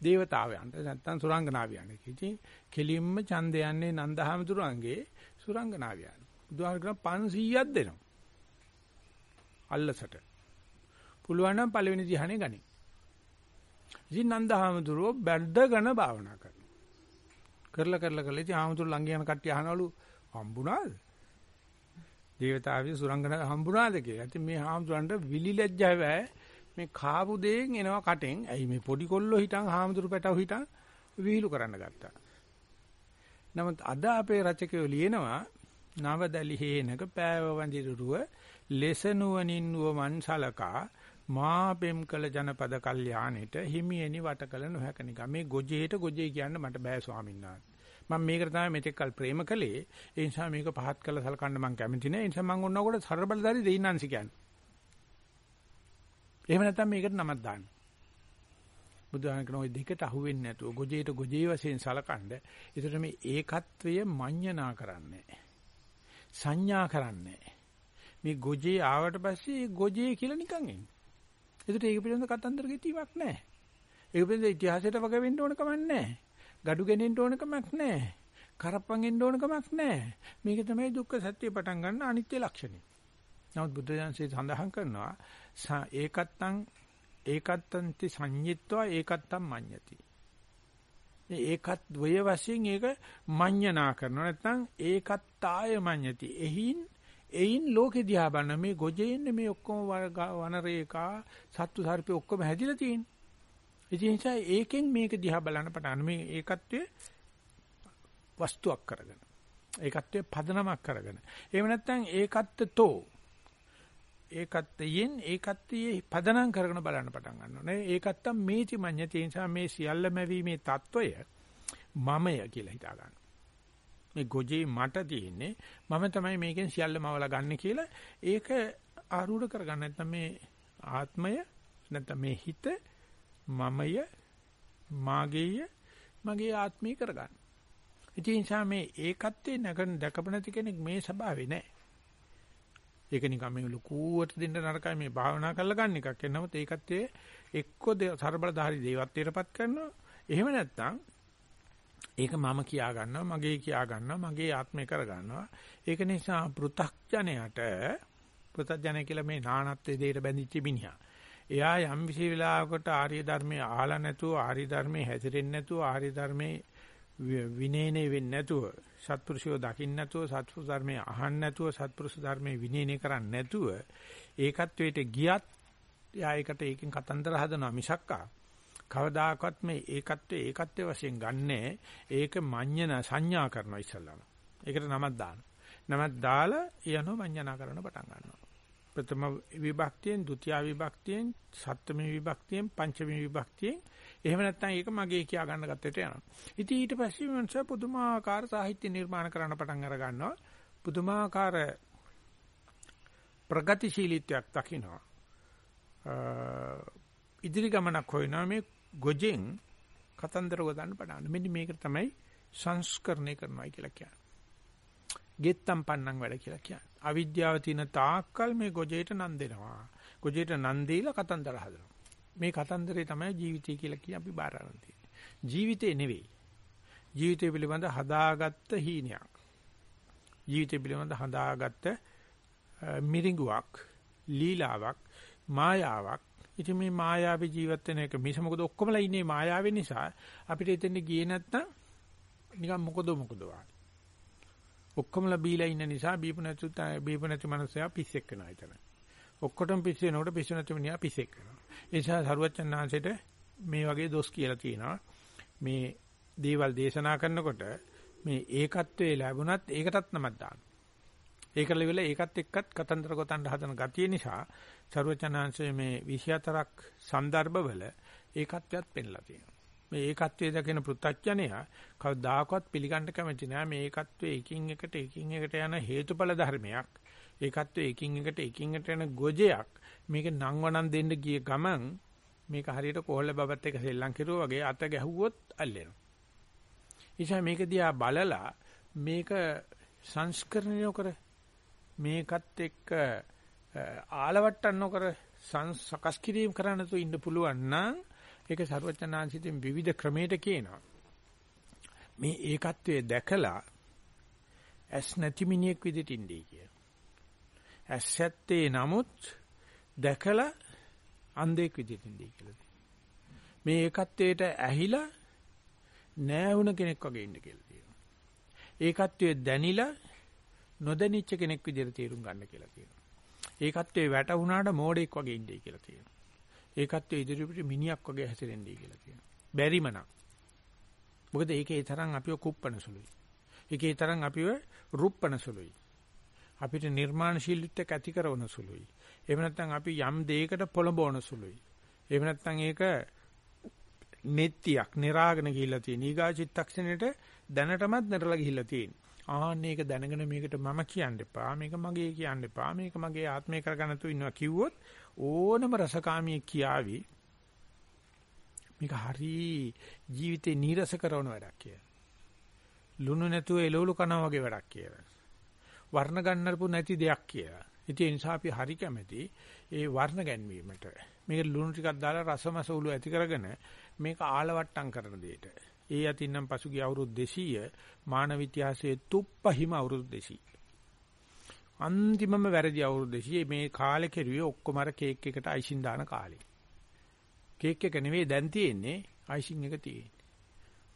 දේවතාවයන්ට නැත්තම් සුරංගනාවියන්ට. ඉතින් කෙලින්ම ඡන්ද යන්නේ නන්දහාමුදුරන්ගේ සුරංගනාවියන්. බුදුහාමර 500ක් දෙනවා. අල්ලසට. පුළුවන් නම් පළවෙනි ධ්‍යානෙ ගනි. ඉතින් නන්දහාමුදුරෝ බැද්දගෙන භාවනා කරනවා. කරලා කරලා කරලා ඉතින් ආමුදුර ළඟ යන කට්ටිය අහනවලු හම්බුණාද? දේවතාවි සුරංගන හම්බුණාද කියලා. ඉතින් මේ හාමුදුරන්ට විලි ලැජ්ජා වෙයි මේ කාපු දෙයෙන් එනවා කටෙන්. ඇයි මේ පොඩි කොල්ලෝ හිටන් හාමුදුරු පැටව හිටන් විහිළු කරන්න ගත්තා. නමුත් අද අපේ රචකයෝ ලියනවා නවදලි හේනක පෑව වඳිරුව ලෙසනුවනින් නුවමන් සලකා මා පෙම් කළ ජනපද කල්යාණෙට හිමියනි වට කළ නොහැක නිකම් මේ ගොජේට ගොජේ කියන්න මට බෑ ස්වාමීන් වහන්සේ. මම මේකට තමයි මෙතෙක් කල් ප්‍රේම කළේ. ඒ නිසා මේක පහත් කළ සලකන්න මම කැමති නෑ. ඒ නිසා මම ඔන්නකොට ਸਰබලදාරි දෙයින්නාන්සි කියන්නේ එහෙම නැත්නම් මේකට නමක් දාන්න බුදුහාම කරන ওই දෙකට අහුවෙන්නේ නැතුව ගොජේට ගොජේ වශයෙන් සලකනද ඒතර මේ ඒකත්වය මඤ්ඤණා කරන්නේ සංඥා කරන්නේ මේ ගොජේ ආවට පස්සේ ගොජේ කියලා නිකන් එන්නේ. ඒකට ඒක පිළිබඳ කතන්දර ගෙතීමක් නැහැ. ඒක පිළිබඳ ඉතිහාසයට වග වෙන්න ඕන කමක් නැහැ. gadu ගෙනෙන්න ඕන කමක් නැහැ. කරප්පන් එන්න ඕන කමක් නැහැ. මේක තමයි දුක්ඛ සත්‍ය පටන් ගන්න අනිත්‍ය ලක්ෂණය. නමුත් බුද්ධ ඥානසේ සඳහන් කරනවා ඒකත්තං ඒකත්තන්ති සංයිත්වා ඒකත්තම් මඤ්ඤති. මේ ඒකත් ද්වය වශයෙන් ඒක මඤ්ඤනා කරනවා නැත්නම් ඒකත්තාය මඤ්ඤති. එහින් එයින් ලෝකෙ දිහා බලන මේ ගොජේ ඉන්නේ මේ ඔක්කොම වනරේකා සත්තු සර්පේ ඔක්කොම හැදිලා තියෙන්නේ. ඒ නිසා ඒකෙන් මේක දිහා බලන්න පටන් මේ ඒකත්වයේ වස්තුවක් කරගෙන. ඒකත්වයේ පදනමක් කරගෙන. එහෙම නැත්නම් ඒකත්වතෝ ඒකත්යෙන් ඒකත්යේ පදනම් කරගෙන බලන්න පටන් ගන්නවා. නේ ඒකත්තම් මේති මඤ්ඤති. නිසා මේ සියල්ල මැවීමේ తত্ত্বය මමය කියලා හිතා ගන්න. මේ ගොජේ මට තියෙන්නේ මම තමයි මේකෙන් සියල්ල මවලා ගන්න කියලා ඒක ආරූඪ කරගන්න. නැත්නම් මේ ආත්මය නැත්නම් මේ හිත මමය මාගේය මගේ ආත්මය කරගන්න. ඉතින් නිසා මේ ඒකත්වේ නැගන දැකපු නැති කෙනෙක් මේ ස්වභාවේ නැහැ ඒක නිකන් මේ ලකුවට දෙන්න නරකයි මේ භාවනා කරලා ගන්න එකක්. එනමුත් ඒකත් එක්ක සර්බලධාරී දේවත්වයටපත් කරනවා. එහෙම නැත්නම් ඒක මම කියා ගන්නවා, මගේ කියා ගන්නවා, මගේ ආත්මය කර ගන්නවා. ඒක නිසා පෘ탁ජනයට පෘ탁ජනය කියලා මේ නානත්ත්වයේ දෙයට බැඳිච්ච මිනිහා. එයා යම් විශේෂ වෙලාවකට ආර්ය ධර්මයේ අහලා නැතුව, ආර්ය ධර්මයේ හැසිරෙන්නේ නැතුව, ආර්ය ධර්මයේ විනේනේ වෙන්නේ නැතුව සත්පුරුෂයෝ දකින්න නැතුව සත්පුරුෂ ධර්මයේ අහන්න නැතුව සත්පුරුෂ ධර්මයේ විනේනේ කරන්නේ නැතුව ඒකත්වයට ගියත් එයා ඒකට ඒකෙන් කතන්දර හදනවා මිසක්කා. කවදාකවත් මේ ඒකත්වයේ ඒකත්වයේ වශයෙන් ගන්නෑ. ඒක මඤ්ඤණ සංඥා කරනවා ඉස්සල්ලාම. ඒකට නමක් දානවා. නමක් දාලා යනෝ මඤ්ඤණා කරන පටන් ගන්නවා. ප්‍රථම විභක්තියෙන් ဒုတိ ය විභක්තියෙන් සප්තම විභක්තියෙන් පංචම විභක්තියෙන් එහෙම නැත්නම් ඒක මගේ කියා ගන්න ගත්තට යනවා. ඉතින් ඊට පස්සේ මනස පුදුමාකාර සාහිත්‍ය නිර්මාණ කරන්න පටන් අර ගන්නවා. පුදුමාකාර ප්‍රගතිශීලීත්වයක් දකින්නවා. ඉදිරි ගමනක් හොයනවා මේ ගොජෙන් කතන්දර ගොඩන්න පටන් මෙන්න මේක තමයි සංස්කරණය කරනවා කියලා කියන්නේ. ගෙත්තම් පන්නම් වැඩ කියලා කියන්නේ. අවිද්‍යාව තියෙන තාක්කල් මේ ගොජේට නන් දෙනවා. ගොජේට නන් දීලා කතන්දර හදනවා. මේ කතන්දරේ තමයි ජීවිතය කියලා කිය අපි බාර ගන්න තියෙන්නේ. ජීවිතේ නෙවෙයි. ජීවිතය පිළිබඳ හදාගත්ත හීනයක්. ජීවිතය පිළිබඳ හදාගත්ත මිරිඟුවක්, ලීලාවක්, මායාවක්. ඉතින් මේ මායාවේ ජීවත් වෙන එක මිස මොකද ඔක්කොමලා ඉන්නේ මායාවේ නිසා අපිට එතෙන් ගියේ නැත්නම් නිකන් මොකද මොකද වා. ඔක්කොමලා බීලා ඉන්න නිසා බීපු නැතු බීපු නැති මනුස්සයා පිස්සෙක් වෙනවා එතන. ඔක්කොටම පිස්සු වෙනකොට පිස්සු නැති මිනිහා පිස්සෙක් වෙනවා. ඒ නිසා සරුවච්චන් ආංශයට මේ වගේ දොස් කියලා තියෙනවා. මේ දේවල් දේශනා කරනකොට මේ ඒකත්වයේ ලැබුණත් ඒකටත් නමක් දාන්න. ඒක ලෙවල ඒකත් එක්කත් කතන්දර ගොතන්න හදන ගතිය නිසා සරුවච්චන් ආංශයේ මේ 24ක් સંદર્ભවල ඒකත්වයක් පෙන්ලා තියෙනවා. මේ ඒකත්වයේ දකින පෘත්තඥයා කවදාකවත් පිළිගන්න කැමති නෑ මේ ඒකත්වයේ එකින් එකට එකින් එකට යන හේතුඵල ධර්මයක්. ඒකත්වයේ එකින් එකට එකින් එකට යන ගොජයක්. මේක නංවනන් දෙන්න ගිය ගමන් මේක හරියට කොහොල්ල බබත් එක්ක සෙල්ලම් කෙරුවා වගේ අත ගැහුවොත් අල්ලෙනවා. නිසා මේක දිහා බලලා මේක සංස්කරණය කර මේකත් එක්ක ආලවට්ටන්න නොකර සකස් කිරීම කරන්න තු ඉන්න පුළුවන් නම් ඒක ਸਰවඥාන්සිතෙන් විවිධ ක්‍රමයකට කියනවා. මේ ඒකත්වයේ දැකලා ඇස් නැති මිනිහෙක් විදිහට ඉන්නේ කිය. ඇස්සැත්තේ නමුත් දැකලා අන්ධෙක් විදිහට ඉඳී කියලා තියෙනවා. මේ ඒකත්වයට ඇහිලා නෑ වුණ කෙනෙක් වගේ ඉන්න කියලා තියෙනවා. ඒකත්වයේ දැනිලා නොදැනිච්ච කෙනෙක් විදිහට තේරුම් ගන්න කියලා කියනවා. ඒකත්වයේ වැටුණාට මෝඩෙක් වගේ ඉන්නේ කියලා කියනවා. ඒකත්වයේ ඉදිරියට මිනිහක් වගේ හැසිරෙන්නේ කියලා කියනවා. බැරිම නම්. මොකද ඒකේ තරම් අපිව කුප්පන සුළුයි. ඒකේ තරම් අපිව රුප්පන සුළුයි. අපිට නිර්මාණශීලීත්වයක් ඇති කරන සුළුයි. එහෙම නැත්නම් අපි යම් දෙයකට පොළඹවන සුළුයි. එහෙම නැත්නම් ඒක නෙත්තියක් નિરાගන ගිහිල්ලා තියෙන. ඊගා චිත්තක්ෂණයට දැනටමත් නැරලා ගිහිල්ලා තියෙන. ආන්න ඒක දැනගෙන මේකට මම කියන්න එපා. මේක මගේ කියන්න එපා. මේක මගේ ආත්මය කරගන්න තු ඉන්නවා කිව්වොත් ඕනම රසකාමියෙක් කියාවි. මේක හරි ජීවිතේ නීරස කරන වැඩක් කියලා. ලුණු නැතුව එළවලු කනවා වගේ වැඩක් කියලා. වර්ණ ගන්නපු නැති දෙයක් කියලා. ඉතින් ඒ නිසා අපි හරි කැමැති ඒ වර්ණ ගැන්වීමට. මේක ලුණු ටිකක් දාලා රසමස උළු ඇති කරගෙන මේක ආලවට්ටම් කරන දෙයට. ඒ අතින්නම් පසුගිය අවුරුදු 200 මානව ඉතිහාසයේ තුප්පහිම අවුරුදු 200. අන්තිමම වැරදි අවුරුදු 200 මේ කාලේ කෙරුවේ ඔක්කොම අර කේක් එකට අයිසින් දාන කාලේ. කේක් එක නෙවෙයි දැන් තියෙන්නේ අයිසින් එක තියෙන්නේ.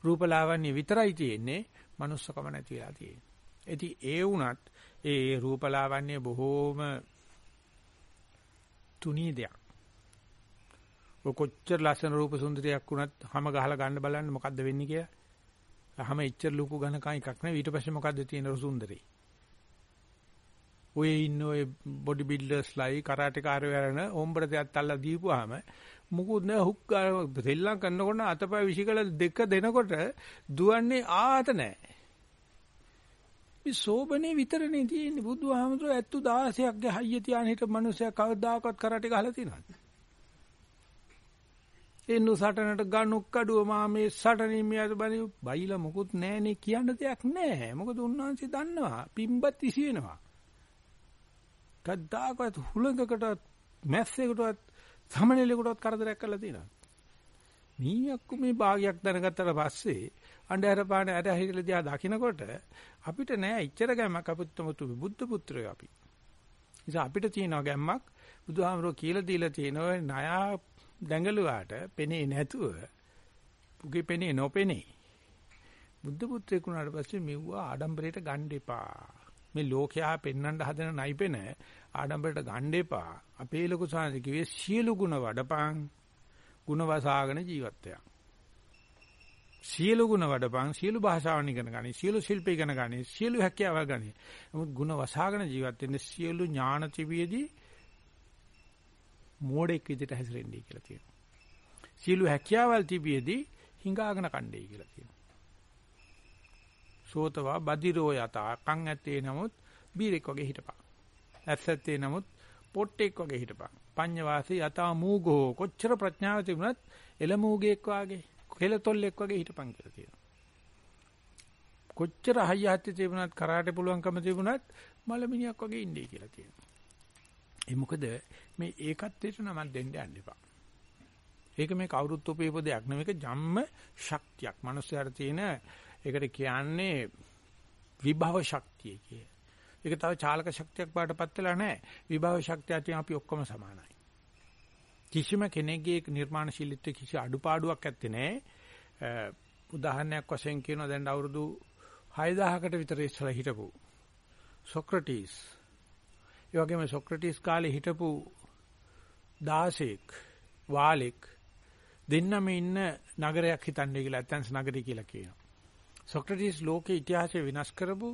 රූපලාවන්‍ය විතරයි තියෙන්නේ manussකම නැති වෙලා තියෙන්නේ. ඉතින් ඒ වුණත් ඒ රූපලාවන්‍ය බොහෝම තුනී දෙයක්. ඔය කොච්චර ලස්සන රූප සුන්දරියක් වුණත් හැම ගහලා ගන්න බලන්න මොකද්ද වෙන්නේ කියලා. හැම එච්චර ලොකු ඝනකම් එකක් නෙවෙයි ඊට පස්සේ මොකද්ද තියෙන සුන්දරේ. ඔය ඉන්න ඔය බොඩි බිල්ඩර්ස්ලයි කරාටේ කාර්යවරන ඕම්බර දෙයක් තල්ලා දීපුවාම මුකුත් නෑ හුක් දෙල්ලම් කරනකොට අතපය විසිකල දෙක දෙනකොට දුවන්නේ ආත නෑ. මේ සෝබනේ විතරනේ තියෙන්නේ බුදුහාමුදුරුවෝ ඇත්තු 16ක් ගේ හයිය තියාන හිට මිනිස්සයා කවදාකවත් කරාටේ ගහලා තියෙනවද? එන්නු සටනට ගණුක් කඩුව මා මේ සටනින් මියද බලි බයිලා මොකුත් නැහනේ කියන්න දෙයක් නැහැ. මොකද උන්වහන්සේ දන්නවා පිම්බත් ඉසි වෙනවා. කද්දාකවත් හුලඟකටවත් මැස්සෙකුටවත් සමනලෙකුටවත් කරදරයක් කරලා තියෙනවා. මීයක්කු මේ භාගයක් දැනගත්තට පස්සේ අnder පාන ඇර හිතලා දිහා දකින්නකොට අපිට නෑ ඉච්චර ගැම්මක් අපුත්තමුතු බුද්ධ පුත්‍රයෝ අපි. නිසා අපිට තියෙනවා ගැම්මක් බුදුහාමරෝ කියලා දීලා තියෙනවා ණයා දැඟලුවාට පෙනේ නැතුව පුගේ පෙනේ නොපෙනේ. බුද්ධ පුත්‍රයෙක් වුණාට පස්සේ මෙව්වා ආඩම්බරයට ගන්න එපා. මේ ලෝකයා පෙන්වන්න හදන නයිපෙන ආඩම්බරයට ගන්න එපා. අපේ ලොකු සාංශ කිව්වේ සියලු ගුණ වඩපං ගුණ වසාගෙන ජීවත් වෙනවා. සියලු ගුණ වඩපං සියලු භාෂාවන් ඉගෙන ගනි සියලු ශිල්ප ඉගෙන ගනි සියලු හැකියාව ගනි. නමුත් ගුණ වසාගෙන ජීවත් වෙන්න සියලු ඥාන තිබියදී මෝඩෙක් විදිහට හැසිරෙන්නයි කියලා තියෙනවා. සියලු හැකියාවල් තිබියදී හිඟාගෙන කණ්ඩේ කියලා තියෙනවා. සෝතවා බදිරෝ යතා කන් ඇත්තේ නමුත් බීරෙක් වගේ හිටපන්. ඇත්තත්තේ නමුත් පොට්ටෙක් වගේ හිටපන්. පඤ්ඤවාසී යතා මූගෝ කොච්චර ප්‍රඥාව තිබුණත් එල මූගෙක් වගේ කෙලතොල්ලෙක් වගේ හිටපන් කියලා තියෙනවා. කොච්චර හයියහත්ති තිබුණත් කරාට පුළුවන්කම තිබුණත් මලමිනියක් වගේ ඉන්නේ කියලා තියෙනවා. ඒ මොකද මේ ඒකත්වයට නමක් දෙන්න යන්න එපා. ඒක මේ කවුරුත් උපයපු දෙයක් නෙවෙයි ජම්ම ශක්තියක්. මිනිස්යාට තියෙන ඒකට කියන්නේ විභව ශක්තිය කිය. ඒක තව චාලක ශක්තියක් බාටපත් වෙලා නැහැ. විභව ශක්තිය අතින් අපි ඔක්කොම සමානයි. කිසිම කෙනෙක්ගේ නිර්මාණශීලීත්වයේ කිසි අඩුපාඩුවක් ඇත්තේ නැහැ. උදාහරණයක් වශයෙන් කියනවා දැන් අවුරුදු 6000කට විතර ඉස්සර හිටපු සොක්‍රටිස් ඒ වගේම සොක්‍රටිස් කාලේ හිටපු 16ක් වාලෙක් දෙන්නම ඉන්න නගරයක් හිතන්නේ කියලා ඇතන්ස් නගරය කියලා කියනවා. සොක්‍රටිස් ලෝකේ ඉතිහාසය විනාශ කරපු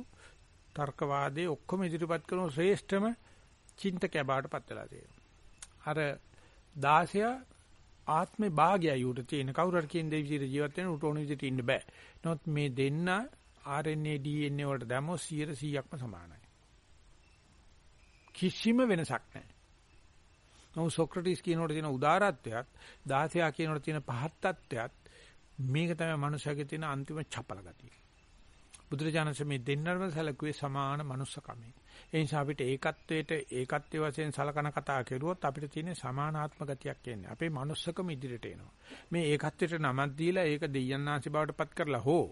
තර්කවාදයේ ඔක්කොම ඉදිරිපත් කරන ශ්‍රේෂ්ඨම චින්තකයා බවට පත් වෙලා තියෙනවා. අර 16 ආත්මේ භාගයයි උට තියෙන කවුරු හරි කියන දේ විදිහට ජීවත් වෙන උට ඕන විදිහට ඉන්න බෑ. නමුත් මේ දෙන්න RNA DNA වලට දැම්මොත් 100%ක්ම සමානයි. කිසිම වෙනසක් නැහැ. නමුත් සොක්‍රටිස් කියනකොට තියෙන උදාරත්වයක්, දාසයා කියනකොට තියෙන පහත් තත්ත්වයක් මේක තමයි මනුෂ්‍යගේ තියෙන අන්තිම චපල ගතිය. බුදුරජාණන්සේ මේ දෙන්නම සැලකුවේ සමාන මනුස්සකමයි. ඒ නිසා අපිට ඒකත්වයට ඒකත්වයේ වශයෙන් සලකන කතා කරුවොත් අපිට තියෙන සමානාත්ම ගතියක් එන්නේ. අපේ මනුස්සකම ඉදිරියට එනවා. මේ ඒකත්වයට නමක් දීලා ඒක දෙයයන්ාංශි බවට පත් කරලා හෝ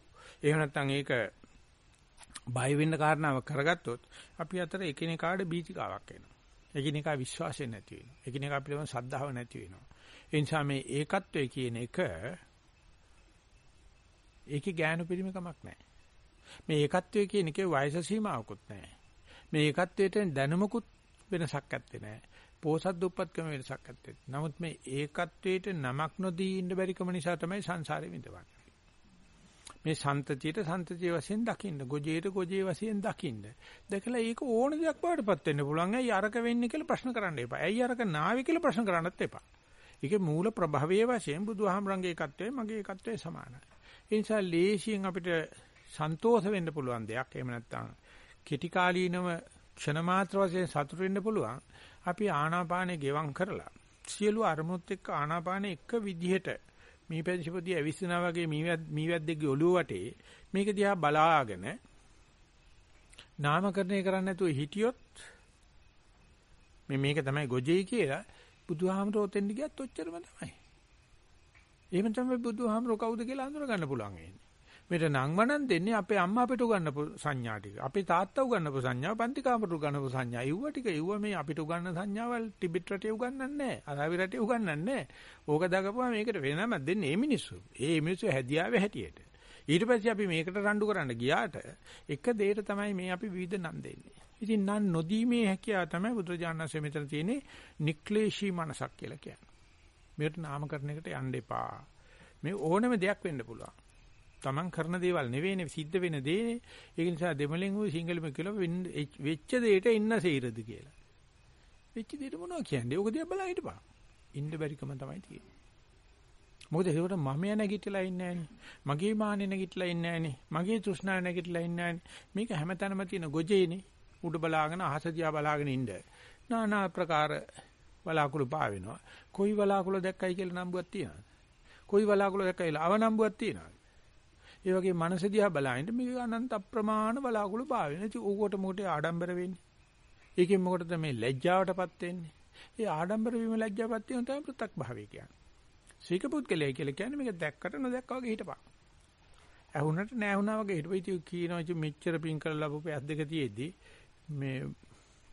එහෙම නැත්නම් ඒක බය වෙන්න කාරණාවක් කරගත්තොත් අපි අතර එකිනෙකාට බීතිකාවක් එනවා. එකිනෙකා විශ්වාසය නැති වෙනවා. එකිනෙකා පිළිබඳ ශ්‍රද්ධාව නැති වෙනවා. ඒ නිසා මේ ඒකත්වය කියන එක ඒකේ ඥාන පරිමකමක් නැහැ. මේ ඒකත්වය කියන එකේ වයස සීමාවකුත් නැහැ. මේ ඒකත්වයට දැනුමකුත් වෙනසක් ඇත්තේ නැහැ. පෝසත් දුප්පත්කම වෙනසක් ඇත්තේ. නමුත් මේ ඒකත්වයට නමක් නොදී ඉන්න බැරිකම නිසා තමයි සංසාරේ විඳවන්නේ. මේ සන්තතියට සන්තතිය වශයෙන් දකින්න, ගොජේට ගොජේ වශයෙන් දකින්න. දැකලා ඒක ඕන දෙයක් බාටපත් වෙන්න පුළුවන්. ඇයි අරක වෙන්නේ කියලා ප්‍රශ්න කරන්න එපා. ඇයි අරක නාවි කියලා ප්‍රශ්න කරන්නත් එපා. ඒකේ මූල ප්‍රභවයේ වශයෙන් බුදුහාමරංගේ එකත්වයේ මගේ එකත්වයේ සමානයි. ඒ නිසා ලේසියෙන් අපිට සන්තෝෂ වෙන්න පුළුවන් දෙයක්. එහෙම නැත්නම් කෙටි කාලීනව ක්ෂණ මාත්‍ර වශයෙන් සතුට වෙන්න පුළුවන්. අපි ආනාපානෙ ගෙවම් කරලා සියලු අරමුණුත් එක්ක ආනාපානෙ එක විදිහට මේ පැංශපතිය ඇවිස්සනා වගේ මීවැද්දෙක්ගේ ඔළුව වටේ මේක දිහා බලාගෙන නාමකරණය කරන්නේ නැතුව හිටියොත් මේ මේක තමයි ගොජේ කියලා බුදුහාමරෝ තෙන්ඩ ගියත් ඔච්චරම තමයි. එහෙම තමයි බුදුහාමරෝ කවුද කියලා අඳුර ගන්න පුළුවන් වෙන්නේ. මෙතන නංවනන් දෙන්නේ අපේ අම්මා අපිට උගන්නපු සංඥා ටික. අපේ තාත්තා උගන්නපු සංඥා, පන්ති කාමර උගන්නපු සංඥා. ඉව්ව ටික ඉව්ව මේ අපිට උගන්න සංඥාවල් ටිබෙට් රටේ උගන්නන්නේ නැහැ. අරාබි රටේ උගන්නන්නේ නැහැ. ඕක දාගපුවා මේකට වෙනම දෙන්නේ මේ මිනිස්සු. ඒ මිනිස්සු හැදියාවේ හැටියට. ඊට පස්සේ අපි මේකට රණ්ඩු කරන්න ගියාට එක දෙයට තමයි මේ අපි විවිධ නම් දෙන්නේ. ඉතින් නම් නොදීමේ හැකියාව තමයි බුදුරජාණන්සේ මෙතන තියෙන්නේ නික්ලේශී මනසක් කියලා කියන්නේ. මේකට නාමකරණයකට යන්න එපා. මේ ඕනම දෙයක් වෙන්න පුළුවන්. Taman කරන දේවල් නෙවෙයිනේ සිද්ධ වෙන දේනේ. ඒක නිසා දෙමළෙන් උ සිංහලෙම කියලා වෙච්ච දෙයට ඉන්න සීරද කියලා. වෙච්ච දෙයට මොනවද කියන්නේ? ඕක දිහා බලලා හිටපන්. ඉන්න බැරිකම තමයි තියෙන්නේ. මොකද ඒකට මම නැගිටලා ඉන්නේ මගේ මානෙ නැගිටලා ඉන්නේ මගේ තෘෂ්ණාව නැගිටලා ඉන්නේ මේක හැමතැනම තියෙන ගොජේනේ. උඩ බලාගෙන අහස දිහා බලාගෙන ඉන්න. নানা ආකාර වලාකුළු පාවෙනවා. කොයි වලාකුළු දැක්කයි කියලා නම්බුවක් තියනවාද? කොයි වලාකුළු දැක්කයි කියලා අවනම්බුවක් තියනවාද? ඒ වගේ මනස දිහා බලහින්න මේක අනන්ත අප්‍රමාණ බලාකුළු පාවෙන. ඉතින් ඌකට මොකටද ආඩම්බර වෙන්නේ? ඒකෙන් මොකටද මේ ලැජ්ජාවටපත් වෙන්නේ? ඒ ආඩම්බර වීම ලැජ්ජාවපත් වෙන තමයි පෘ탁 භාවය කියන්නේ. සීක පුද්ගලයා කියලා කියන්නේ මේක දැක්කට නොදැක්කා වගේ හිටපන්. ඇහුනට නැහැ වගේ හිටපයි ඉතින් කියනවා ඉතින් මෙච්චර පින් කරලා ලැබුපේ අත් දෙක තියේදී මේ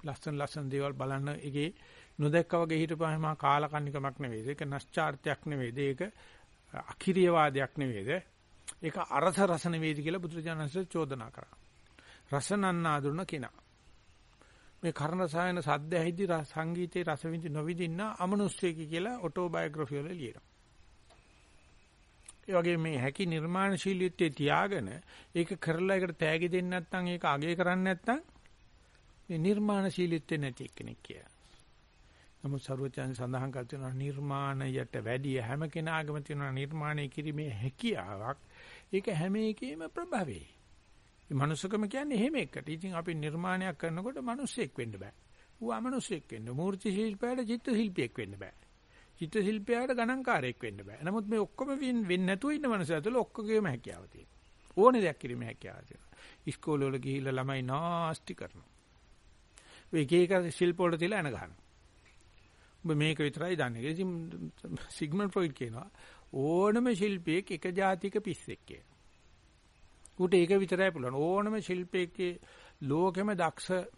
ලස්සන ලස්සන දේවල් බලන්න එකේ නොදැක්කා වගේ හිටපහම කාලකන්නිකමක් නෙවෙයි. ඒක නැස්චාර්ත්‍යයක් නෙවෙයි. ඒක අකිරියවාදයක් නෙවෙයි. ඒක අරස රස නෙවෙයිද කියලා බුදුරජාණන්සේ චෝදනා කරා. රස නන්නාඳුන කෙනා. මේ කර්ණ සායන සද්ද ඇහිදි සංගීතයේ රස විඳි නොවිඳින්න අමනුෂ්‍යකි කියලා ඔටෝබයෝග්‍රැෆි වල ලියනවා. ඒ වගේ මේ හැකි නිර්මාණශීලීත්වයේ තියාගෙන ඒක කරලා ඒකට තෑගි දෙන්නේ නැත්නම් ඒක අගය කරන්නේ නැත්නම් මේ නිර්මාණශීලීත්වෙ නැති කෙනෙක් කියලා. නමුත් සරුවචයන් සඳහන් කර තියෙනවා නිර්මාණයට වැඩිය හැම කෙනාගේම තියෙන නිර්මාණය කිරීමේ හැකියාවක් ඒක හැම එකේම ප්‍රභවයේ. මේ මනුස්සකම කියන්නේ එහෙම එකට. ඉතින් අපි නිර්මාණයක් කරනකොට මිනිස්සෙක් වෙන්න බෑ. ඌ අමනුස්සෙක් වෙන්න. මූර්ති ශිල්පයට චිත්‍ර ශිල්පියෙක් වෙන්න බෑ. චිත්‍ර ශිල්පියාට ගණන්කාරයෙක් වෙන්න බෑ. නමුත් මේ ඔක්කොම වෙන්නේ නැතුව ඉන්න මනුස්සය තුළ ඔක්කොගේම හැකියාව තියෙනවා. ඕනේ දෙයක් කිරීමේ හැකියාව තියෙනවා. ඉස්කෝලේ වල ගිහිල්ලා ළමයි නාස්ති කරනවා. ඒක එක ශිල්ප වල තියලා එන ගහනවා. ඔබ මේක විතරයි දන්නේ. ඉතින් සිග්මන්ඩ් ෆ්‍රොයිඩ් කියනවා ඕනම ශිල්පියෙක් එක જાතික පිස්සෙක් කියලා. උට ඒක විතරයි පුළුවන්. ඕනම ශිල්පියෙක්ගේ ලෝකෙම දක්ෂ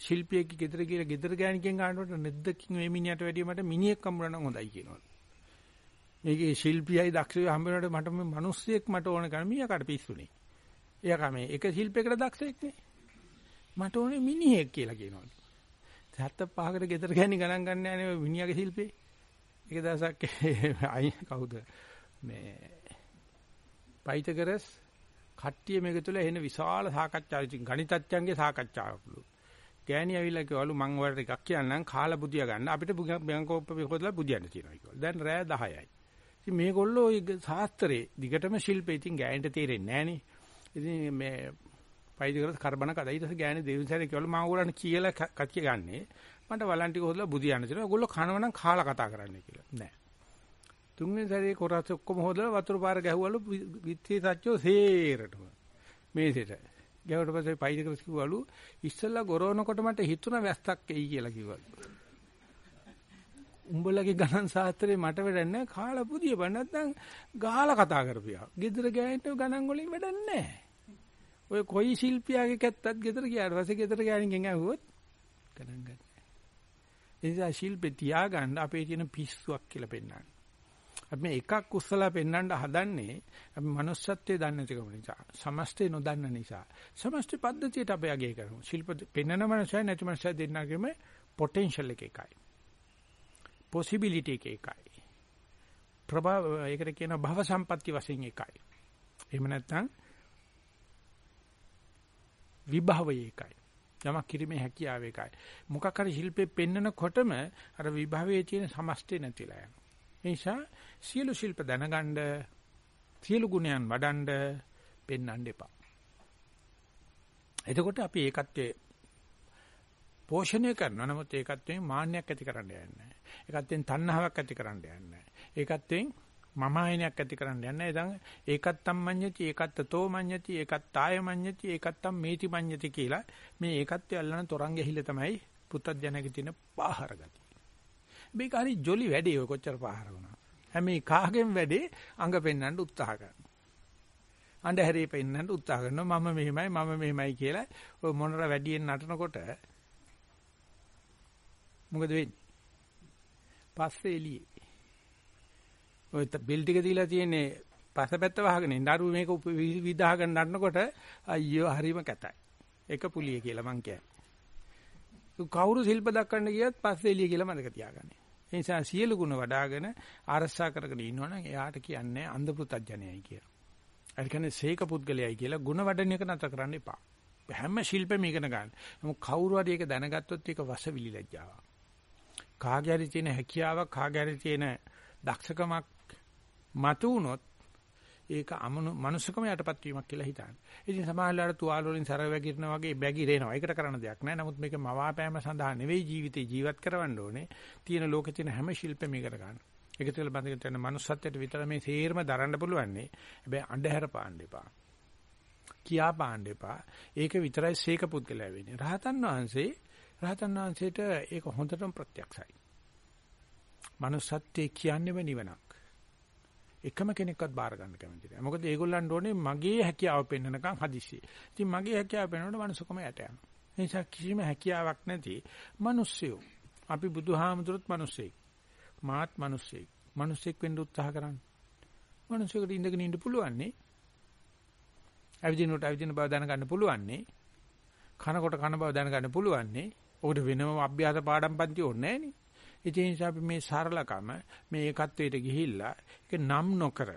ශිල්පියෙක් ගෙදර ගිහලා ගෙදර ගෑණිකෙන් ගන්නකොට නැද්දකින් මේ මිනිහට වැඩිය මට මිනිහෙක් හම්බුනනම් හොඳයි කියනවා. මේකේ ශිල්පියයි දක්ෂයෝ හම්බ වෙනකොට මට මේ මිනිස්සෙක් මට ඕන කරන මීයාකට පිස්සුනේ. එයා කමේ එක ශිල්පයකට දක්ෂෙක් නේ. මට ඕනේ මිනිහෙක් කියලා කියනවා. 75කට ගෙදර ගෑණි ගණන් ගන්න යන්නේ මිනිහාගේ ශිල්පේ. එක දවසක් අයි කවුද මේ පයිතගරස් කට්ටිය මේක තුළ එන විශාල සාකච්ඡාවක් ඉතින් ගණිතඥයන්ගේ සාකච්ඡාවක්ලු. ගෑණි ඇවිල්ලා කිව්වලු මං ඔයාලට එකක් කියන්නම් කාලා බුදියා ගන්න අපිට බැංකෝප්ප හොදලා බුදියන්න තියෙනවා කිව්වලු. දැන් රෑ 10යි. ඉතින් මේගොල්ලෝ ශාස්ත්‍රයේ දිගටම ශිල්පේ ඉතින් ගෑනිට තේරෙන්නේ නැහනේ. ඉතින් මේ පයිතගරස් කරබන කඩ ඊට පස්සේ ගෑණි දෙවිසාරේ කිව්වලු මම ඕගොල්ලන්ට කියලා කච්චි ගන්නේ. මට වලන් ටික හොදලා බුදියන්න තියෙනවා. ඒගොල්ලෝ කනවනම් කාලා කතා කරන්න කියලා. නෑ. තුන්වෙනි සැරේ කොරස් ඔක්කොම හොදලා වතුර පාර ගැහුවලු විත්ති සත්‍යෝ සේරටම. මේසෙට. ගැහුවට පස්සේ පයිදකස් කිව්වලු ඉස්සෙල්ලා ගොරවනකොට මට හිතුණ වැස්සක් එයි කියලා කිව්වලු. උඹලගේ ගණන් සාත්‍රේ මට වැඩන්නේ කාලා පුදිය බෑ නැත්නම් ගහලා කතා කරපියා. ගෙදර ගෑනිට ගණන් වලින් වැඩක් නැහැ. ඔය කොයි ශිල්පියාගේ කැත්තත් ගෙදර ගියාට පස්සේ ගෙදර ගෑනින්ගෙන් ඇහුවොත් ගණන් ගන්න. ඒ නිසා ශිල්පේ තියාගන්න අපේ තියෙන පිස්සුවක් කියලා පෙන්නන්නේ. අපි මේ එකක් උස්සලා පෙන්වන්න හදන්නේ අපි manussත්වයේ දන්නේ නැතිකම නිසා. සමස්තය නොදන්න නිසා. සමස්ත පද්ධතියට අපි අගය කරමු. ශිල්ප පෙන්වන මනසයි නැති මනසයි දෙන්නගෙම පොටෙන්ෂල් එක එකයි. possibility එක එකයි. ප්‍රභාව ඒකට කියන භව සම්පatti වශයෙන් එකයි. එහෙම නැත්නම් විභවය එකයි. යමක් කිරීමේ හැකියාව එකයි. මොකක් හරි ශිල්පේ පෙන්නකොටම අර විභවයේ තියෙන සමස්තය නැතිලා යනවා. ඒ නිසා සියලු ශිල්ප දැනගන්න සියලු ගුණයන් වඩන්න පෙන්වන්න එපා. එතකොට අපි ඒකත්වයේ පෝෂණය කරනවා. නමුත් ඒකත්වයෙන් මාන්නයක් ඇති කරන්න යන්නේ නැහැ. ඒකත්වයෙන් තණ්හාවක් ඇති කරන්න යන්නේ නැහැ. ඒකත්වයෙන් මම ආයනයක් ඇති කරන්න යන්නේ නැහැ. ඒකත්තම් මඤ්ඤති, ඒකත්තතෝ මඤ්ඤති, ඒකත්තාය මඤ්ඤති, ඒකත්තම් මේති මඤ්ඤති කියලා මේ ඒකත්වය අල්ලන තරංග ඇහිල තමයි පුත්තජනකේ තියෙන පාහර ගතිය. මේක හරි ජොලි වැඩේ ඔය කොච්චර පාහර වුණා. හැම කාගෙන් වැඩේ අඟ පෙන්වන්න උත්සාහ කරනවා. අඬ හැරේ පෙන්වන්න උත්සාහ කරනවා මම මෙහෙමයි මම මෙහෙමයි කියලා ඔය මොනර වැඩියෙන් නටනකොට මොකද වෙන්නේ? පස්සේ එළියේ. ඔය බිල් ටික දීලා තියෙන්නේ පසපැත්ත වහගෙන ඉඳාරු මේක විදාහ ගන්න නටනකොට අයියෝ හරිම කැතයි. එක පුලිය කියලා මං කියන්නේ. කවුරු ශිල්ප දක්වන්න ගියත් පස්සේ එළිය කියලා මතක තියාගන්න. ඒ නිසා සියලු ගුණ වඩ아가න ආරස්සා කරගෙන ඉන්නවනම් එයාට කියන්නේ අන්ධ පුතඥයයි කියලා. ඒ කියන්නේ සීක පුද්ගලයයි කියලා ගුණ වඩන එක නතර කරන්න එපා. හැම ශිල්පෙම ඉගෙන ගන්න. නමුත් කවුරු හරි ඒක දැනගත්තොත් ඒක වසවිලි ලැජ්ජාවක්. කාගේ හරි තියෙන හැකියාවක් කාගේ හරි තියෙන දක්ෂකමක් මතු වුණොත් ඒක අමනු මනුස්සකම යටපත් වීමක් කියලා හිතන්නේ. ඉතින් සමාජලාට තුවාල වලින් සර වැగిරෙනා වගේ බැගිරෙනවා. ඒකට කරන්න දෙයක් නැහැ. නමුත් මේක මවාපෑම සඳහා නෙවෙයි ජීවිතේ ජීවත් කරවන්න ඕනේ. තියෙන ලෝකේ තියෙන හැම ශිල්පෙම ඉගෙන ගන්න. ඒක තුළ බඳගෙන තියෙන මනුස්සත්වයට විතර මේ සේරම දරන්න පුළුවන් නේ. හැබැයි අඳුර පාන්න එපා. කියා පාන්න එපා. ඒක විතරයි සීක පුද්ගලයා වෙන්නේ. රහතන් වහන්සේ රහතන් වහන්සේට ඒක හොඳටම ප්‍රත්‍යක්ෂයි. manussත්වයේ කියන්නේම නිවනක්. එකම කෙනෙක්වත් බාර ගන්න කැමති නැහැ. මොකද ඒගොල්ලන්ට ඕනේ මගේ හැකියාව පෙන්වනකම් හදිස්සිය. ඉතින් මගේ හැකියාව පෙන්වනකොට මනුස්සකම යට යනවා. ඒ නිසා කිසිම හැකියාවක් නැති මිනිස්සුયો. අපි බුදුහාමුදුරුත් මිනිස්සෙක්. මාත් මිනිස්සෙක්. මිනිස්සෙක් වෙන්න උත්සාහ කරන්න. මිනිස්සුෙකුට ඉඳගෙන ඉන්න පුළුවන් නේ. ඇවිදිනකොට ඇවිදින බව දැනගන්න පුළුවන් නේ. කනකොට කන බව දැනගන්න පුළුවන් නේ. ඔකට වෙනම අභ්‍යාස පාඩම් පන්ති ඕනේ නැහැ නේ. ඒ නිසා අපි මේ සරලකම මේ ඒකත්වයට ගිහිල්ලා ඒක නම් නොකර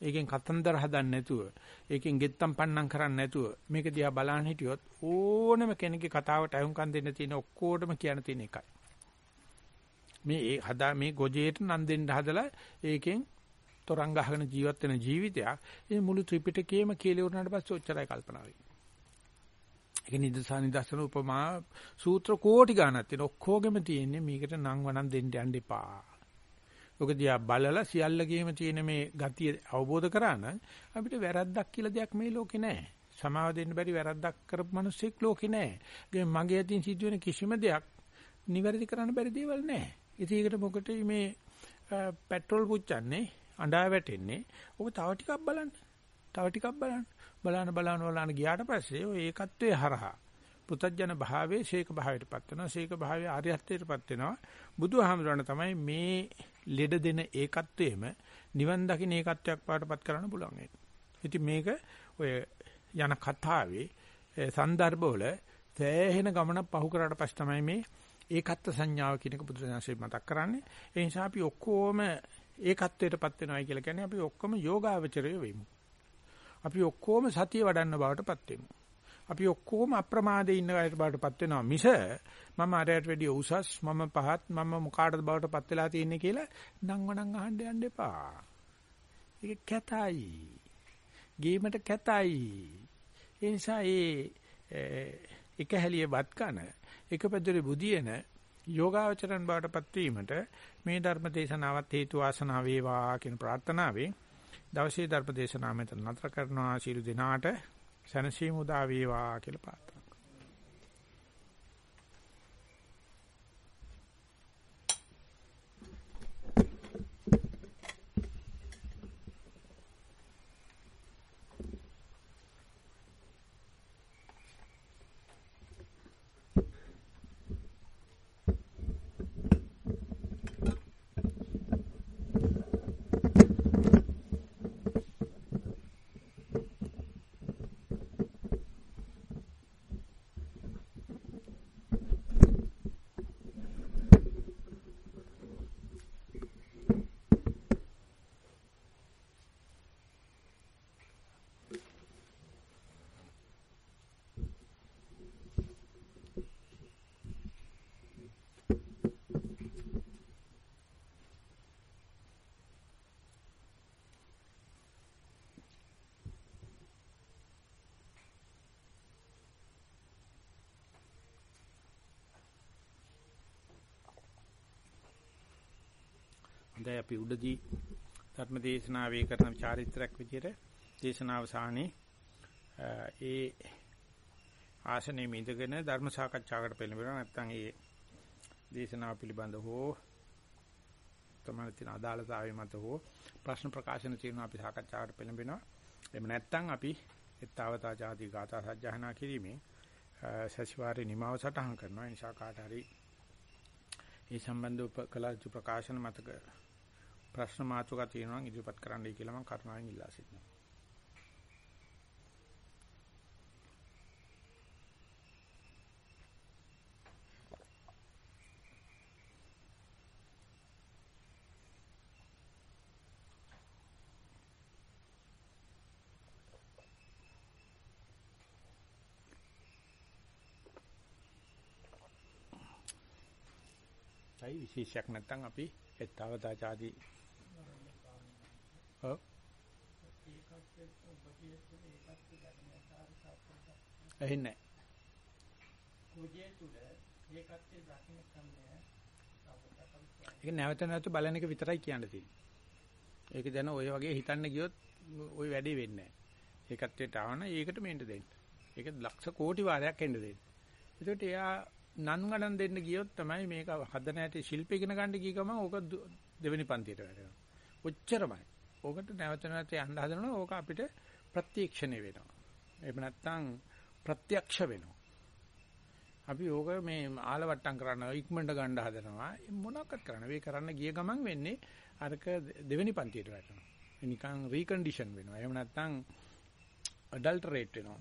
ඒකෙන් කතන්දර හදන්න නැතුව ඒකෙන් ගෙත්තම් පන්නම් කරන්න නැතුව මේක දිහා බලන්න හිටියොත් ඕනම කෙනෙක්ගේ කතාවට අහුම්කම් දෙන්න තියෙන ඔක්කොටම කියන්න තියෙන එකයි. මේ ඒ හදා මේ ගොජේට නම් දෙන්න හදලා ඒකෙන් තරංග ගහගෙන ජීවත් වෙන ජීවිතයක් මේ මුළු ත්‍රිපිටකයේම කියලා උනාට පස්සේ ඔච්චරයි කල්පනා වෙන්නේ. ඒක නිදසා නිදර්ශන උපමා සූත්‍ර කෝටි ගණක් තියෙන ඔක්කොගෙම තියෙන්නේ මේකට නම් වණන් දෙන්න යන්න එපා. ඔක දිහා බලලා සියල්ලගේම තියෙන මේ ගතිය අවබෝධ කරා නම් අපිට වැරද්දක් කියලා දෙයක් මේ ලෝකේ නැහැ. සමාව දෙන්න බැරි වැරද්දක් කරපු මිනිස්සෙක් ලෝකේ නැහැ. මගේ අතින් සිදුවෙන කිසිම දෙයක් නිවැරදි කරන්න බැරි දේවල් නැහැ. ඉතින් ඒකට මොකටද මේ පෙට්‍රල් පුච්චන්නේ අඬා වැටෙන්නේ. ඔබ තව ටිකක් බලන්න. තව ටිකක් බලන්න. බලන බලන බලන ගියාට පස්සේ ඔය ඒකත්වයේ හරහා පුතජන භාවයේ ශේක භාවයටපත් වෙනවා ශේක භාවයේ ආර්යත්වයටපත් වෙනවා බුදුහාමුදුරණ තමයි මේ ලෙඩ දෙන ඒකත්වයේම නිවන් දකින්න ඒකත්වයක් පාටපත් කරන්න පුළුවන් ඒක. ඉතින් මේක ඔය යන කතාවේ සන්දර්භවල තෑහෙන ගමනක් පහු කරාට පස්සේ තමයි මේ ඒකත්ව සංඥාව කියන එක බුදුරජාණන්සේ මතක් කරන්නේ. ඒ නිසා අපි ඔක්කොම ඒකත්වයටපත් වෙනවයි කියලා කියන්නේ අපි ඔක්කොම යෝගාවචරය වෙමු. අපි ඔක්කොම සතිය වඩන්න බවටපත් වෙමු. අපි ඔක්කොම අප්‍රමාදේ ඉන්න අයට බවටපත් වෙනවා මිස මම අරයට වැඩිය උසස් මම පහත් මම මොකාටද බවටපත් වෙලා තියෙන්නේ කියලා නංවනං අහන්න යන්න එපා. ඒක කැතයි. ගේමට කැතයි. ඒ නිසා ඒ එක හැලිය වත් කන එක පැදුරේ බුදියන යෝගාවචරණ බවටපත් වීමට මේ ධර්ම දේශනාවත් හේතු වාසනා වේවා කියන ප්‍රාර්ථනාවෙන් දවසේ ධර්ම දේශනාව මෙතන නතර කරනවා. ශිරු දිනාට සනසීමු දා වේවා කියලා පාත දැන් අපි උඩදී ධර්ම දේශනාවේ කරන චාරිත්‍රාක් විදිහට දේශනාව සාහනේ ඒ ආසනයේ මිදගෙන ධර්ම සාකච්ඡාවකට පෙළඹෙනවා. නැත්නම් ඒ දේශනාව පිළිබඳ හෝ තමයි තියෙන අදාළතාවය මත හෝ ප්‍රශ්න ප්‍රකාශන තියෙනවා අපි සාකච්ඡාවකට පෙළඹෙනවා. එහෙම නැත්නම් අපි ඊතාවතා ආදී ගාථා සජ්ජහනා කිරීමෙන් සතිವಾರේ නිමාව සටහන් කරනවා. ඒ නිසා කාට හරි මේ සම්බන්ධව කළ යුතු ප්‍රකාශන මතක ප්‍රශ්න මාතෘකා තියෙනවා නම් ඉදිරිපත් කරන්නයි කියලා මම කරුණාවෙන් ඉල්ලා සිටිනවා. අවශ්‍යයි විශේෂයක් නැත්නම් අපි එත්තවතාචාදී ඔව් එහින්නේ කුජේ තුල ඒකත් දකින්න කන්නේ ඒක නැවත නැවත බලන එක විතරයි කියන්න තියෙන්නේ. ඒක දැන ඔය වගේ හිතන්න ගියොත් ওই වැඩේ වෙන්නේ නැහැ. ඒකත්වයට ආවන ඒකට මෙන්න දෙන්න. ඒක ලක්ෂ කෝටි වාරයක් එන්න දෙන්න. ඒකට එයා නන් ගණන් දෙන්න ගියොත් තමයි මේක හදන හැටි ශිල්ප ඉගෙන ගන්න ගිය ගමන් ඕක දෙවෙනි පන්තියට වැටෙනවා. ඔච්චරමයි. ඕකට නැවත නැවත යන්න හදනවා ඕක අපිට ප්‍රත්‍යක්ෂණය වෙනවා. එහෙම නැත්නම් ප්‍රත්‍යක්ෂ වෙනවා. අපි ඕක මේ ආලවට්ටම් කරන්න ඉක්මනට ගන්න හදනවා. මොනවක්වත් කරන්න. මේ කරන්න ගිය ගමන් වෙන්නේ අරක දෙවෙනි පන්තියට වැටෙනවා. නිකන් රීකන්ඩිෂන් වෙනවා. එහෙම නැත්නම් ඇඩල්ටරේට් වෙනවා.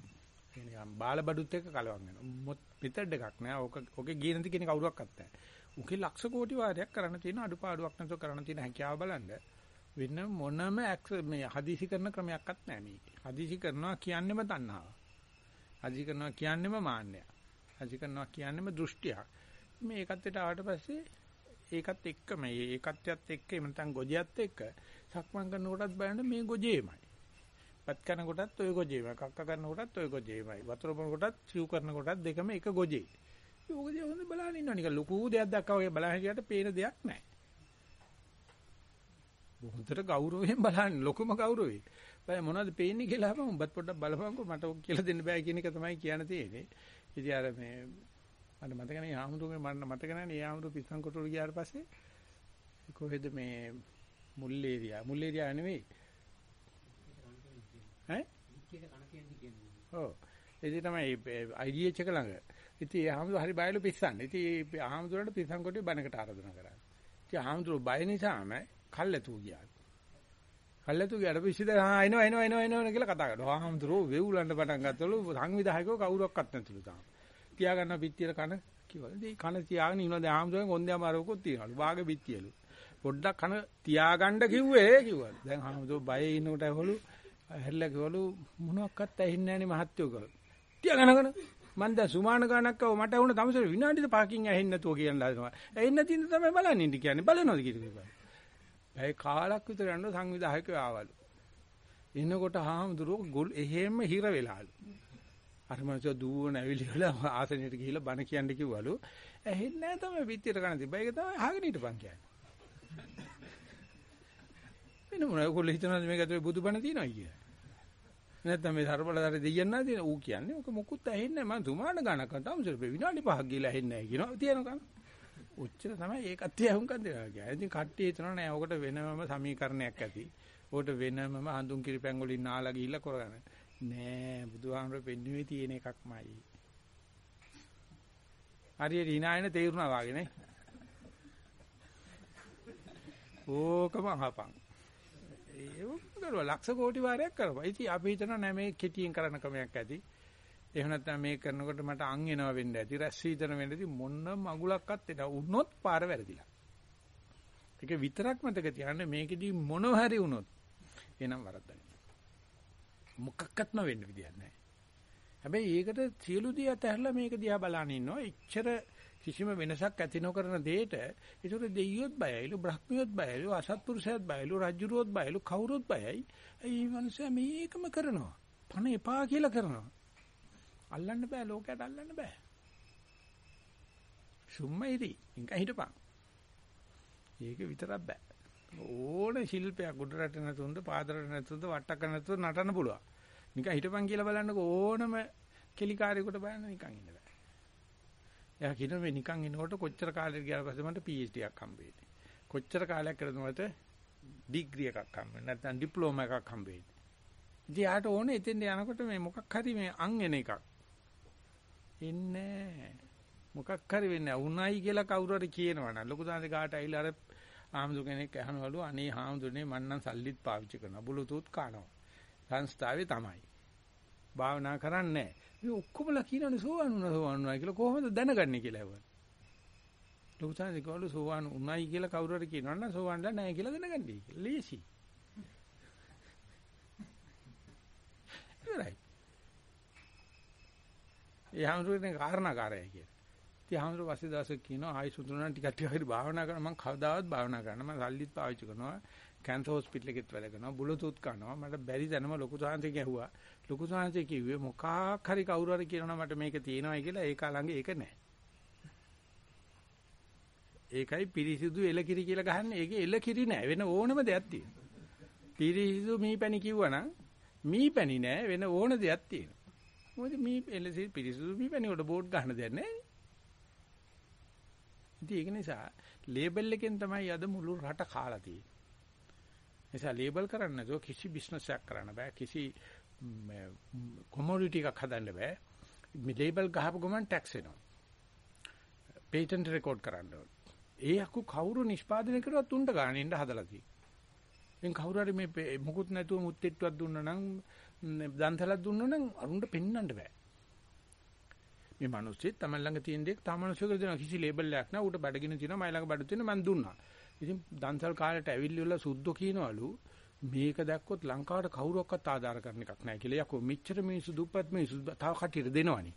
නිකන් බාලබඩුත් එක්ක කලවම් වෙනවා. මෙතඩ් එකක් නෑ. ඕක ඕකේ ගියේ නැති කෙනෙක් කවුරක්වත් නැහැ. උකේ ලක්ෂ කෝටි වාරයක් කරන්න තියෙන අඩුපාඩුවක් නැතුව කරන්න තියෙන හැකියාව බලන්න වෙන මොනම මේ හදිසි කරන ක්‍රමයක්වත් නැහැ මේක. හදිසි කරනවා කියන්නේම තණ්හාව. හදිසි කරනවා කියන්නේම මාන්නය. හදිසි කරනවා කියන්නේම දෘෂ්ටියක්. මේ ඒකත්වයට ආවට පස්සේ ඒකත් එක්ක මේ ඒකත්වයත් එක්ක එහෙම නැත්නම් ගොජයත් එක්ක සක්මන් කරනකොටත් බලන්න මේ ගොජේමයි. පත් කරන කොටත් ඔය ගොජේමයි. කක්ක කරන කොටත් ඔය ගොජේමයි. වතුර බොන කොටත් සිව් කරන කොටත් දෙකම එක ගොජේ. ඒක දිහා හොඳ බලන්න ඉන්නවා නිකන් ලොකු දෙයක් දැක්කා වගේ බලන හිටියට පේන දෙයක් නැහැ. හොඳට ගෞරවයෙන් බලන්න ලොකුම ගෞරවය. බය මොනවද පේන්නේ කියලා අපම උඹත් පොඩ්ඩක් බලපන්කෝ මට ඔක් කියලා දෙන්න බෑ කියන එක තමයි කියන්න තියෙන්නේ. ඉතින් අර මේ මට මතක නැහැ ආමුදුගේ මට මතක නැහැ නේ ආමුදු පිස්සන් කොටුර ගියාට පස්සේ කොහෙද මේ මුල්ලේරියා මුල්ලේරියා නෙවෙයි ඈ? ඔව්. ඒ තමයි IDH එක ළඟ. ඉතින් ඒ ආහමුදුර හරි බයලු පිස්සන්න. ඉතින් ඒ ආහමුදුරන්ට පිස්සන් කොටේ බණකට ආරාධනා කරා. ඉතින් ආහමුදුර බය නිසාම කල්ැතු ගියා. කල්ැතු ගියාට පිස්සිද ආ එනවා එනවා එනවා එනවා කියලා කතා කරනවා. ආහමුදුරෝ වෙවුලන්න පටන් ගත්තලු සංවිධායකව කවුරක්වත් නැතුළු තාම. තියාගන්න පිටියට කන කිව්වා. ඉතින් කන තියාගෙන ඉන්නවා දැන් ආහමුදුරෙන් කොන්දේ අමාරුවකුත් තියනලු. වාග පිටියලු. පොඩ්ඩක් කන තියාගන්න කිව්වේ කිව්වා. දැන් ආහමුදුර බයේ ඉන්නකොට ඇහවලු හැරිලා කිව්වලු මොනවත් ඇහින්නේ නැහනේ මහත්තයෝ කියලා. තියාගනගෙන මං දැන් සුමාන ගානක් ආව මට වුණ තමසර විනාඩි දෙකකින් ඇහෙන්නේ නැතුව කියන හදනවා. ඇහෙන්නේ නැතිනම් තමයි බලන්නේ ඉඳි කියන්නේ. බලනවද කියලා. ඇයි කාලක් විතර යන සංවිධායකයෝ ආවලු. එනකොට හාමුදුරුවෝ ගොල් එහෙම හිර වෙලාලු. අර මනුස්සයා දුවන ඇවිලි වල ආසනෙට ගිහිල්ලා බණ කියන්න කිව්වලු. ඇහෙන්නේ නැහැ තමයි පිටියට කන තිබ්බා. ඒක තමයි අහගෙන හිටපන් කියන්නේ. වෙන මොනවා ඔයගොල්ලෝ හිතනවාද මේක ඇතුලේ බුදුබණ තියනවා කියලා. නැත්නම් මේ සර්බලදාරේ දෙයයන් නැහැ තියෙන ඌ කියන්නේ ඔක මොකුත් ඇහෙන්නේ නැහැ මම තුමාන ගණක් කරා තාම විනාඩි 5ක් ගිහලා ඇහෙන්නේ නැහැ කියනවා තියෙනවා උච්චර තමයි ඒකත් ඇහුම්කන් දෙනවා කියන්නේ. ඉතින් කට්ටිය හිතනවා නෑ ඔකට වෙනමම සමීකරණයක් ඇති. ඔකට වෙනමම හඳුන් කිරිපැන් වලින් නාලා ගිහිල්ලා කරගන්න. නෑ බුදුහාමර පෙන්නුවේ තියෙන එකක්මයි. හරියට hinaයන තේරුණා වාගේ නේ. ඕකම අහපන්. ඒක කරුවා ලක්ෂ කෝටි වාරයක් කරපුවා. ඉතින් අපි හිතනවා නෑ මේ කෙටියෙන් කරන ක්‍රමයක් ඇති. එහෙම නැත්නම් මේ කරනකොට මට අං එනවා වෙන්න ඇති. රැස් වීතන වෙන්න ඇති. මොන මගුලක්වත් එන උනොත් පාර වැරදිලා. ඒක විතරක් මතක තියාගන්න මේකෙදි මොන හරි වුණොත් එනම් වරද්දයි. මොකක්වත්ම වෙන්න විදියක් නැහැ. හැබැයි ඒකට සියලු දේ අතහැරලා මේක දිහා බලන ඉන්නවා. එච්චර කිසිම වෙනසක් ඇති නොකරන දෙයට ඒතර දෙයියොත් බයයිලු බ්‍රහ්මියොත් බයයිලු අසත්පුරුෂයත් බයයිලු රජුරුවොත් බයයිලු කවුරුත් බයයි. ඒ මනුස්සයා මේකම කරනවා. පණ එපා කියලා කරනවා. අල්ලන්න බෑ ලෝකයට අල්ලන්න බෑ. සුම්මයිරි. නිකන් හිටපන්. ඒක විතරක් බෑ. ඕන ශිල්පයක් උඩ රට නැතුන්ද පාදරට නැතුන්ද වට්ටක නැතුව නටන්න පුළුවන්. නිකන් හිටපන් කියලා බලන්නකෝ ඕනම කෙලිකාරයෙකුට බලන්න නිකන් ඉන්න බෑ. එයා කියනවා මේ නිකන් ඉන්නකොට කොච්චර කාලෙක ගියාට පස්සේ මට PhD එකක් හම්බෙන්නේ. කොච්චර කාලයක් කරනවද ඩිග්‍රී එකක් හම්බෙන්නේ නැත්නම් ඩිප්ලෝමා එකක් හම්බෙන්නේ. ඉතින් යාට ඕනේ එතෙන්ට යනකොට මේ මොකක් හරි මේ අං එන එකක්. ඉන්නේ මොකක් හරි වෙන්නේ උණයි කියලා කවුරු හරි කියනවනම් ලොකු දාන්නේ කාට ඇවිල්ලා අර ආම්දු කෙනෙක් අහනවලු අනේ හාමුදුරනේ මං නම් සල්ලිත් පාවිච්චි කරනවා බුලුතුත් කනවා. සංස්ථාවේ තමයි. භාවනා කරන්නේ නැහැ. මේ ඔක්කොමලා කියනවනේ සෝවන් වුණා සෝවන් වුණා කියලා කොහොමද දැනගන්නේ කියලා ඇහුවා. ලොකු දාන්නේ කවලු සෝවන් උණයි කියලා කවුරු හරි කියනවනම් සෝවන්ලා නැහැ කියලා දැනගන්නේ කියලා. ලේසි. ඉවරයි. ඒ හැමෝටම කාරණාකාරයයි කියලා. ඉතින් හැමෝටම පස්සේ දවසක් කියනවා ආයි සුදුනන ටිකක් ටිකක් හරි භාවනා කරන මම කවදාවත් භාවනා කරන්න මම සල්ලිත් පාවිච්චි කරනවා කැන්සර් හොස්පිටල් එකෙත් වැඩ කරනවා බුලුතුත් කරනවා මට බැරි දැනම ලොකු සාන්තික ඇහුවා. ලොකු සාන්තික කිව්වේ මොකක් හරි කවුරු හරි කියනවා මට මේක තියෙනවායි කියලා ඒක ළඟ ඒක නැහැ ඒකයි පිරිසිදු එලකිරි කියලා ගහන්නේ. ඒකේ එලකිරි නැහැ වෙන ඕනම දෙයක් තියෙනවා. පිරිසිදු මීපැණි කිව්වනම් මීපැණි නැහැ වෙන ඕන දෙයක් තියෙනවා. මොකද මී එලසි පිරිසිදු මීපැණි වලට බෝඩ් ගන්න දෙයක් නැහැ ඉතින් ඒක නිසා ලේබල් එකෙන් තමයි අද මුළු රට කාලා තියෙන්නේ. නිසා ලේබල් කරන්න නැතුව කිසි බිස්නස් එකක් කරන්න බෑ. කිසි කොමොඩිටි එකක් හදන්න බෑ. මේ ලේබල් ගහපු ගමන් ටැක්ස් එනවා. පේටන්ට් රෙකෝඩ් කරන්න ඕනේ. ඒ අකු කවුරු නිෂ්පාදනය කරුවත් තුන්ට ගන්න ඉන්න හදලා තියෙන්නේ. එන් කවුරු හරි මේ මුකුත් නැතුව මුත්තේට්ටුවක් දුන්නා නම් දන්තලක් දුන්නා නම් අරුන්ට පෙන්වන්න බෑ. මේ මිනිස්සෙත් තමයි ළඟ තියෙන දෙයක් තම මිනිස්සුන්ට දෙනවා කිසි ලේබල් එකක් නෑ ඌට බඩගින්න තියෙනවා මයි ළඟ බඩ තියෙනවා මම දුන්නා. ඉතින් දන්සල් කාලේට ඇවිල්ලිවලා සුද්ධෝ කියනවලු මේක දැක්කොත් ලංකාවට කවුරක්වත් ආධාර කරන එකක් නෑ කියලා. යකෝ මෙච්චර මිනිස්සු දුප්පත් මිනිස්සු තව කටියට දෙනවනේ.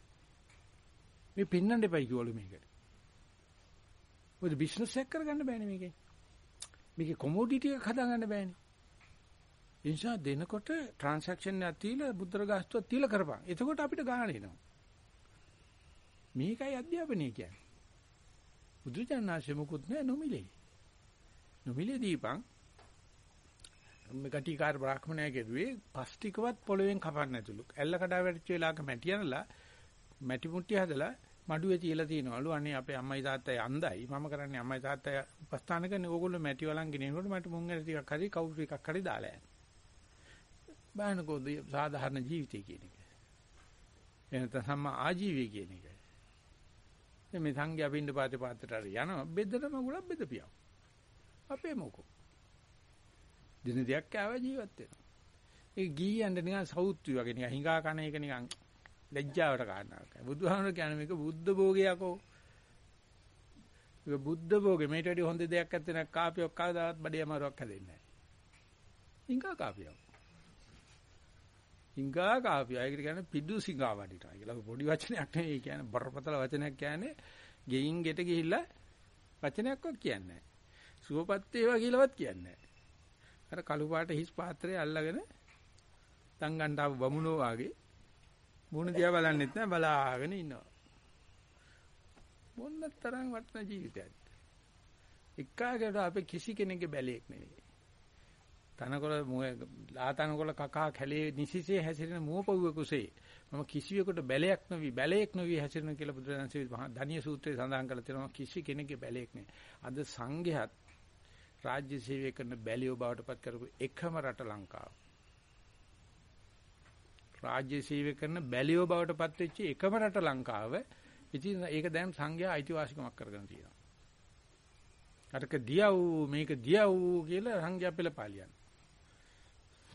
මේ පින්නන්න එපයි කිව්වලු මේකට. මොකද බිස්නස් එක කරගන්න බෑනේ මේකේ. මේකේ කොමෝඩිටි එකක් හදාගන්න බෑනේ. ඒ නිසා දෙනකොට ට්‍රාන්සැක්ෂන් එකක් තියලා බුද්ධර ගාස්තුවක් තියලා කරපන්. එතකොට අපිට ගාණ එනවා. මේකයි අධ්‍යාපනය කියන්නේ. බුදුචානන්සේ මුකුත් නෑ නොමිලේ. නොමිලේ දීපං මේ කටිකාර බ්‍රාහ්මණයා කෙරුවේ පස්තිකවත් පොළවෙන් කපන්න නැතුළු. ඇල්ල කඩා වැටිච්ච වෙලාවක මැටි අනලා මැටි මුට්ටිය හදලා මඩුවේ තියලා තිනවලු. අනේ අපේ අම්මයි තාත්තයි අන්දයි. මම කරන්නේ අම්මයි තාත්තයි උපස්ථාන කරන්නේ ඕගොල්ලෝ මැටි වලන් ගෙනියනකොට මට මුං ඇර ටිකක් හරි කවුරු එකක් හරි දාලා යන්න. බාහනකෝ සාධාරණ ජීවිතය කියන එක. එනත සම්මා ආජීවය කියන එක. මේ සංඝයා පින්න පාතේ පාත්‍රට හරි යනවා බෙදනම ගුණක් බෙදපියව. අපේ මොකෝ. දින දෙයක් ආව ජීවත් වෙනවා. ඒ ගීයන්ට නිකන් සෞත්වි වගේ නිකන් හිඟා කන එක නිකන් ලැජ්ජාවට කාරණාවක්. බුදුහාමර කියන්නේ මේක බුද්ධ භෝගයකෝ. ඒක බුද්ධ භෝගේ මේට වැඩි හොඳ දෙයක් නැත්නම් නැක් කාපියක් කවදාවත් බඩේ අමාරුවක් හැදෙන්නේ නැහැ. හිඟා කාපියක්. හිඟා කාපිය. ඒකට කියන්නේ පිඩු සිඟා වඩිනවා කියලා. පොඩි වචනයක් නෙවෙයි කියන්නේ බරපතල වචනයක් කියන්නේ ගෙයින් ගෙට ගිහිල්ලා වචනයක්වත් කියන්නේ නැහැ. සුවපත් වේවා කියලාවත් කියන්නේ නැහැ. අර කළු පාට හිස් පාත්‍රය අල්ලගෙන තංගන්ඩාව බමුණෝ වාගේ මුණ දිහා බලන්නෙත් නැහැ බලාගෙන ඉන්නවා. මොන්න තරම් වටින ජීවිතයක්ද? එක්කාකට අපේ කිසි කෙනෙක්ගේ බැලේක් නෙවෙයි. තනකොළ ආතනකොළ කකා කැලේ නිසිසේ හැසිරෙන මුවපොව්ව කුසේ. මම කිසිවෙකුට බැලයක් නොවි බැලයක් නොවි හැසිරෙන කියලා බුදුරජාණන්සේ ධානිය සූත්‍රයේ සඳහන් කරලා තියෙනවා. කිසි කෙනෙක්ගේ බැලයක් නෑ. අද සංඝයාත් රාජ්‍ය සේවය කරන බැලියෝ බවට පත් කරපු එකම රට ලංකාව. රාජ්‍ය සේවය කරන බැලියෝ බවට පත් වෙච්ච එකම රට ලංකාව. ඉතින් ඒක දැන් සංඝයා අයිතිවාසිකමක් කරගෙන තියෙනවා. අරක දියව් මේක දියව් කියලා සංඝයා පෙළපාලියන්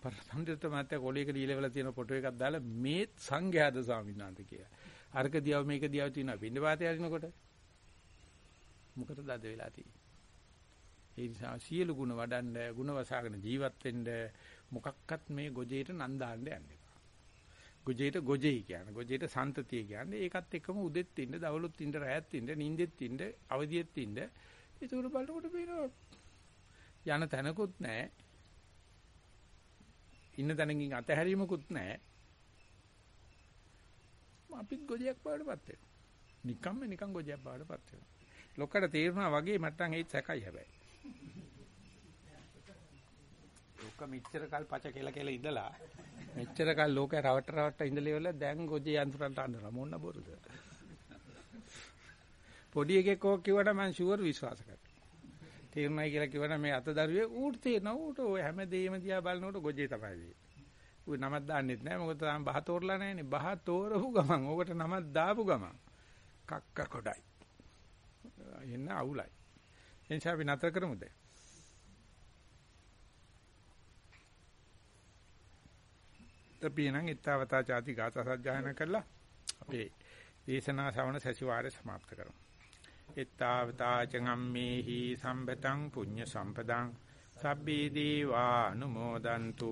පරසම්දිත මාත්‍ය කොලේක දීලවල තියෙන ෆොටෝ එකක් දාලා මේ සංඝයාද ස්වාමීන් වහන්සේ කියලා. අරක දියව මේක දියව තියෙනවා පින්න පාතේ අරිනකොට. මොකටද අද වෙලා තියෙන්නේ? ඒ නිසා සියලු ಗುಣ වඩන්න, ಗುಣ වසාගෙන ජීවත් වෙන්න මොකක්වත් මේ ගොජේට නන් දාන්න යන්න එපා. ගොජේට ගොජේ කියන්නේ. ගොජේට සන්තතිය කියන්නේ. ඒකත් එක්කම උදෙත් ඉන්න, දවලුත් ඉන්න, රැයත් ඉන්න, නිින්දෙත් ඉන්න, අවදියෙත් ඉන්න. ඒක උඩ බලනකොට පේනවා යන තැනකුත් නැහැ. ඉන්න තැනකින් අතහැරීමකුත් නැහැ. අපිත් ගොජයක් බවටපත් වෙනවා. නිකම්ම නිකම් ගොජයක් බවටපත් වෙනවා. ලොක්කට තේරුණා වගේ මට්ටම් ඒත් සැකයි හැබැයි. මෙච්චර කල් පච කියලා කියලා ඉඳලා මෙච්චර කල් ලෝකේ රවට රවට ඉඳලා ඉවරලා දැන් ගොජේ අඳුරන්ට අඳුර මොන බොරුද පොඩි එකෙක් ඕක කිව්වට මම ෂුවර් විශ්වාස කරනවා තේරුණයි කියලා කිව්වනම් මේ අතදරුවේ ඌට තේනවා ඌට ඔය හැම දෙයක්ම දිහා බලනකොට ගොජේ තමයි වෙන්නේ. ඌ නමක් දාන්නෙත් නෑ මොකද තාම බහ තෝරලා නෑනේ. බහ තෝරපු ගමන් ඕකට නමක් දාපු ගමන් කක්ක කොඩයි. එන්න අවුලයි. එනිසා අපි නතර කරමුද? අපි නම් ඊතාවතා ചാති ගාථා සජ්ජායනා කරලා අපේ දේශනා ශ්‍රවණ සැසිවාරය સમાપ્ત කරමු. ඊතාවතා චංගම්මේහි සම්පතං පුඤ්ඤ සම්පදං සබ්බේ දීවා අනුමෝදන්තු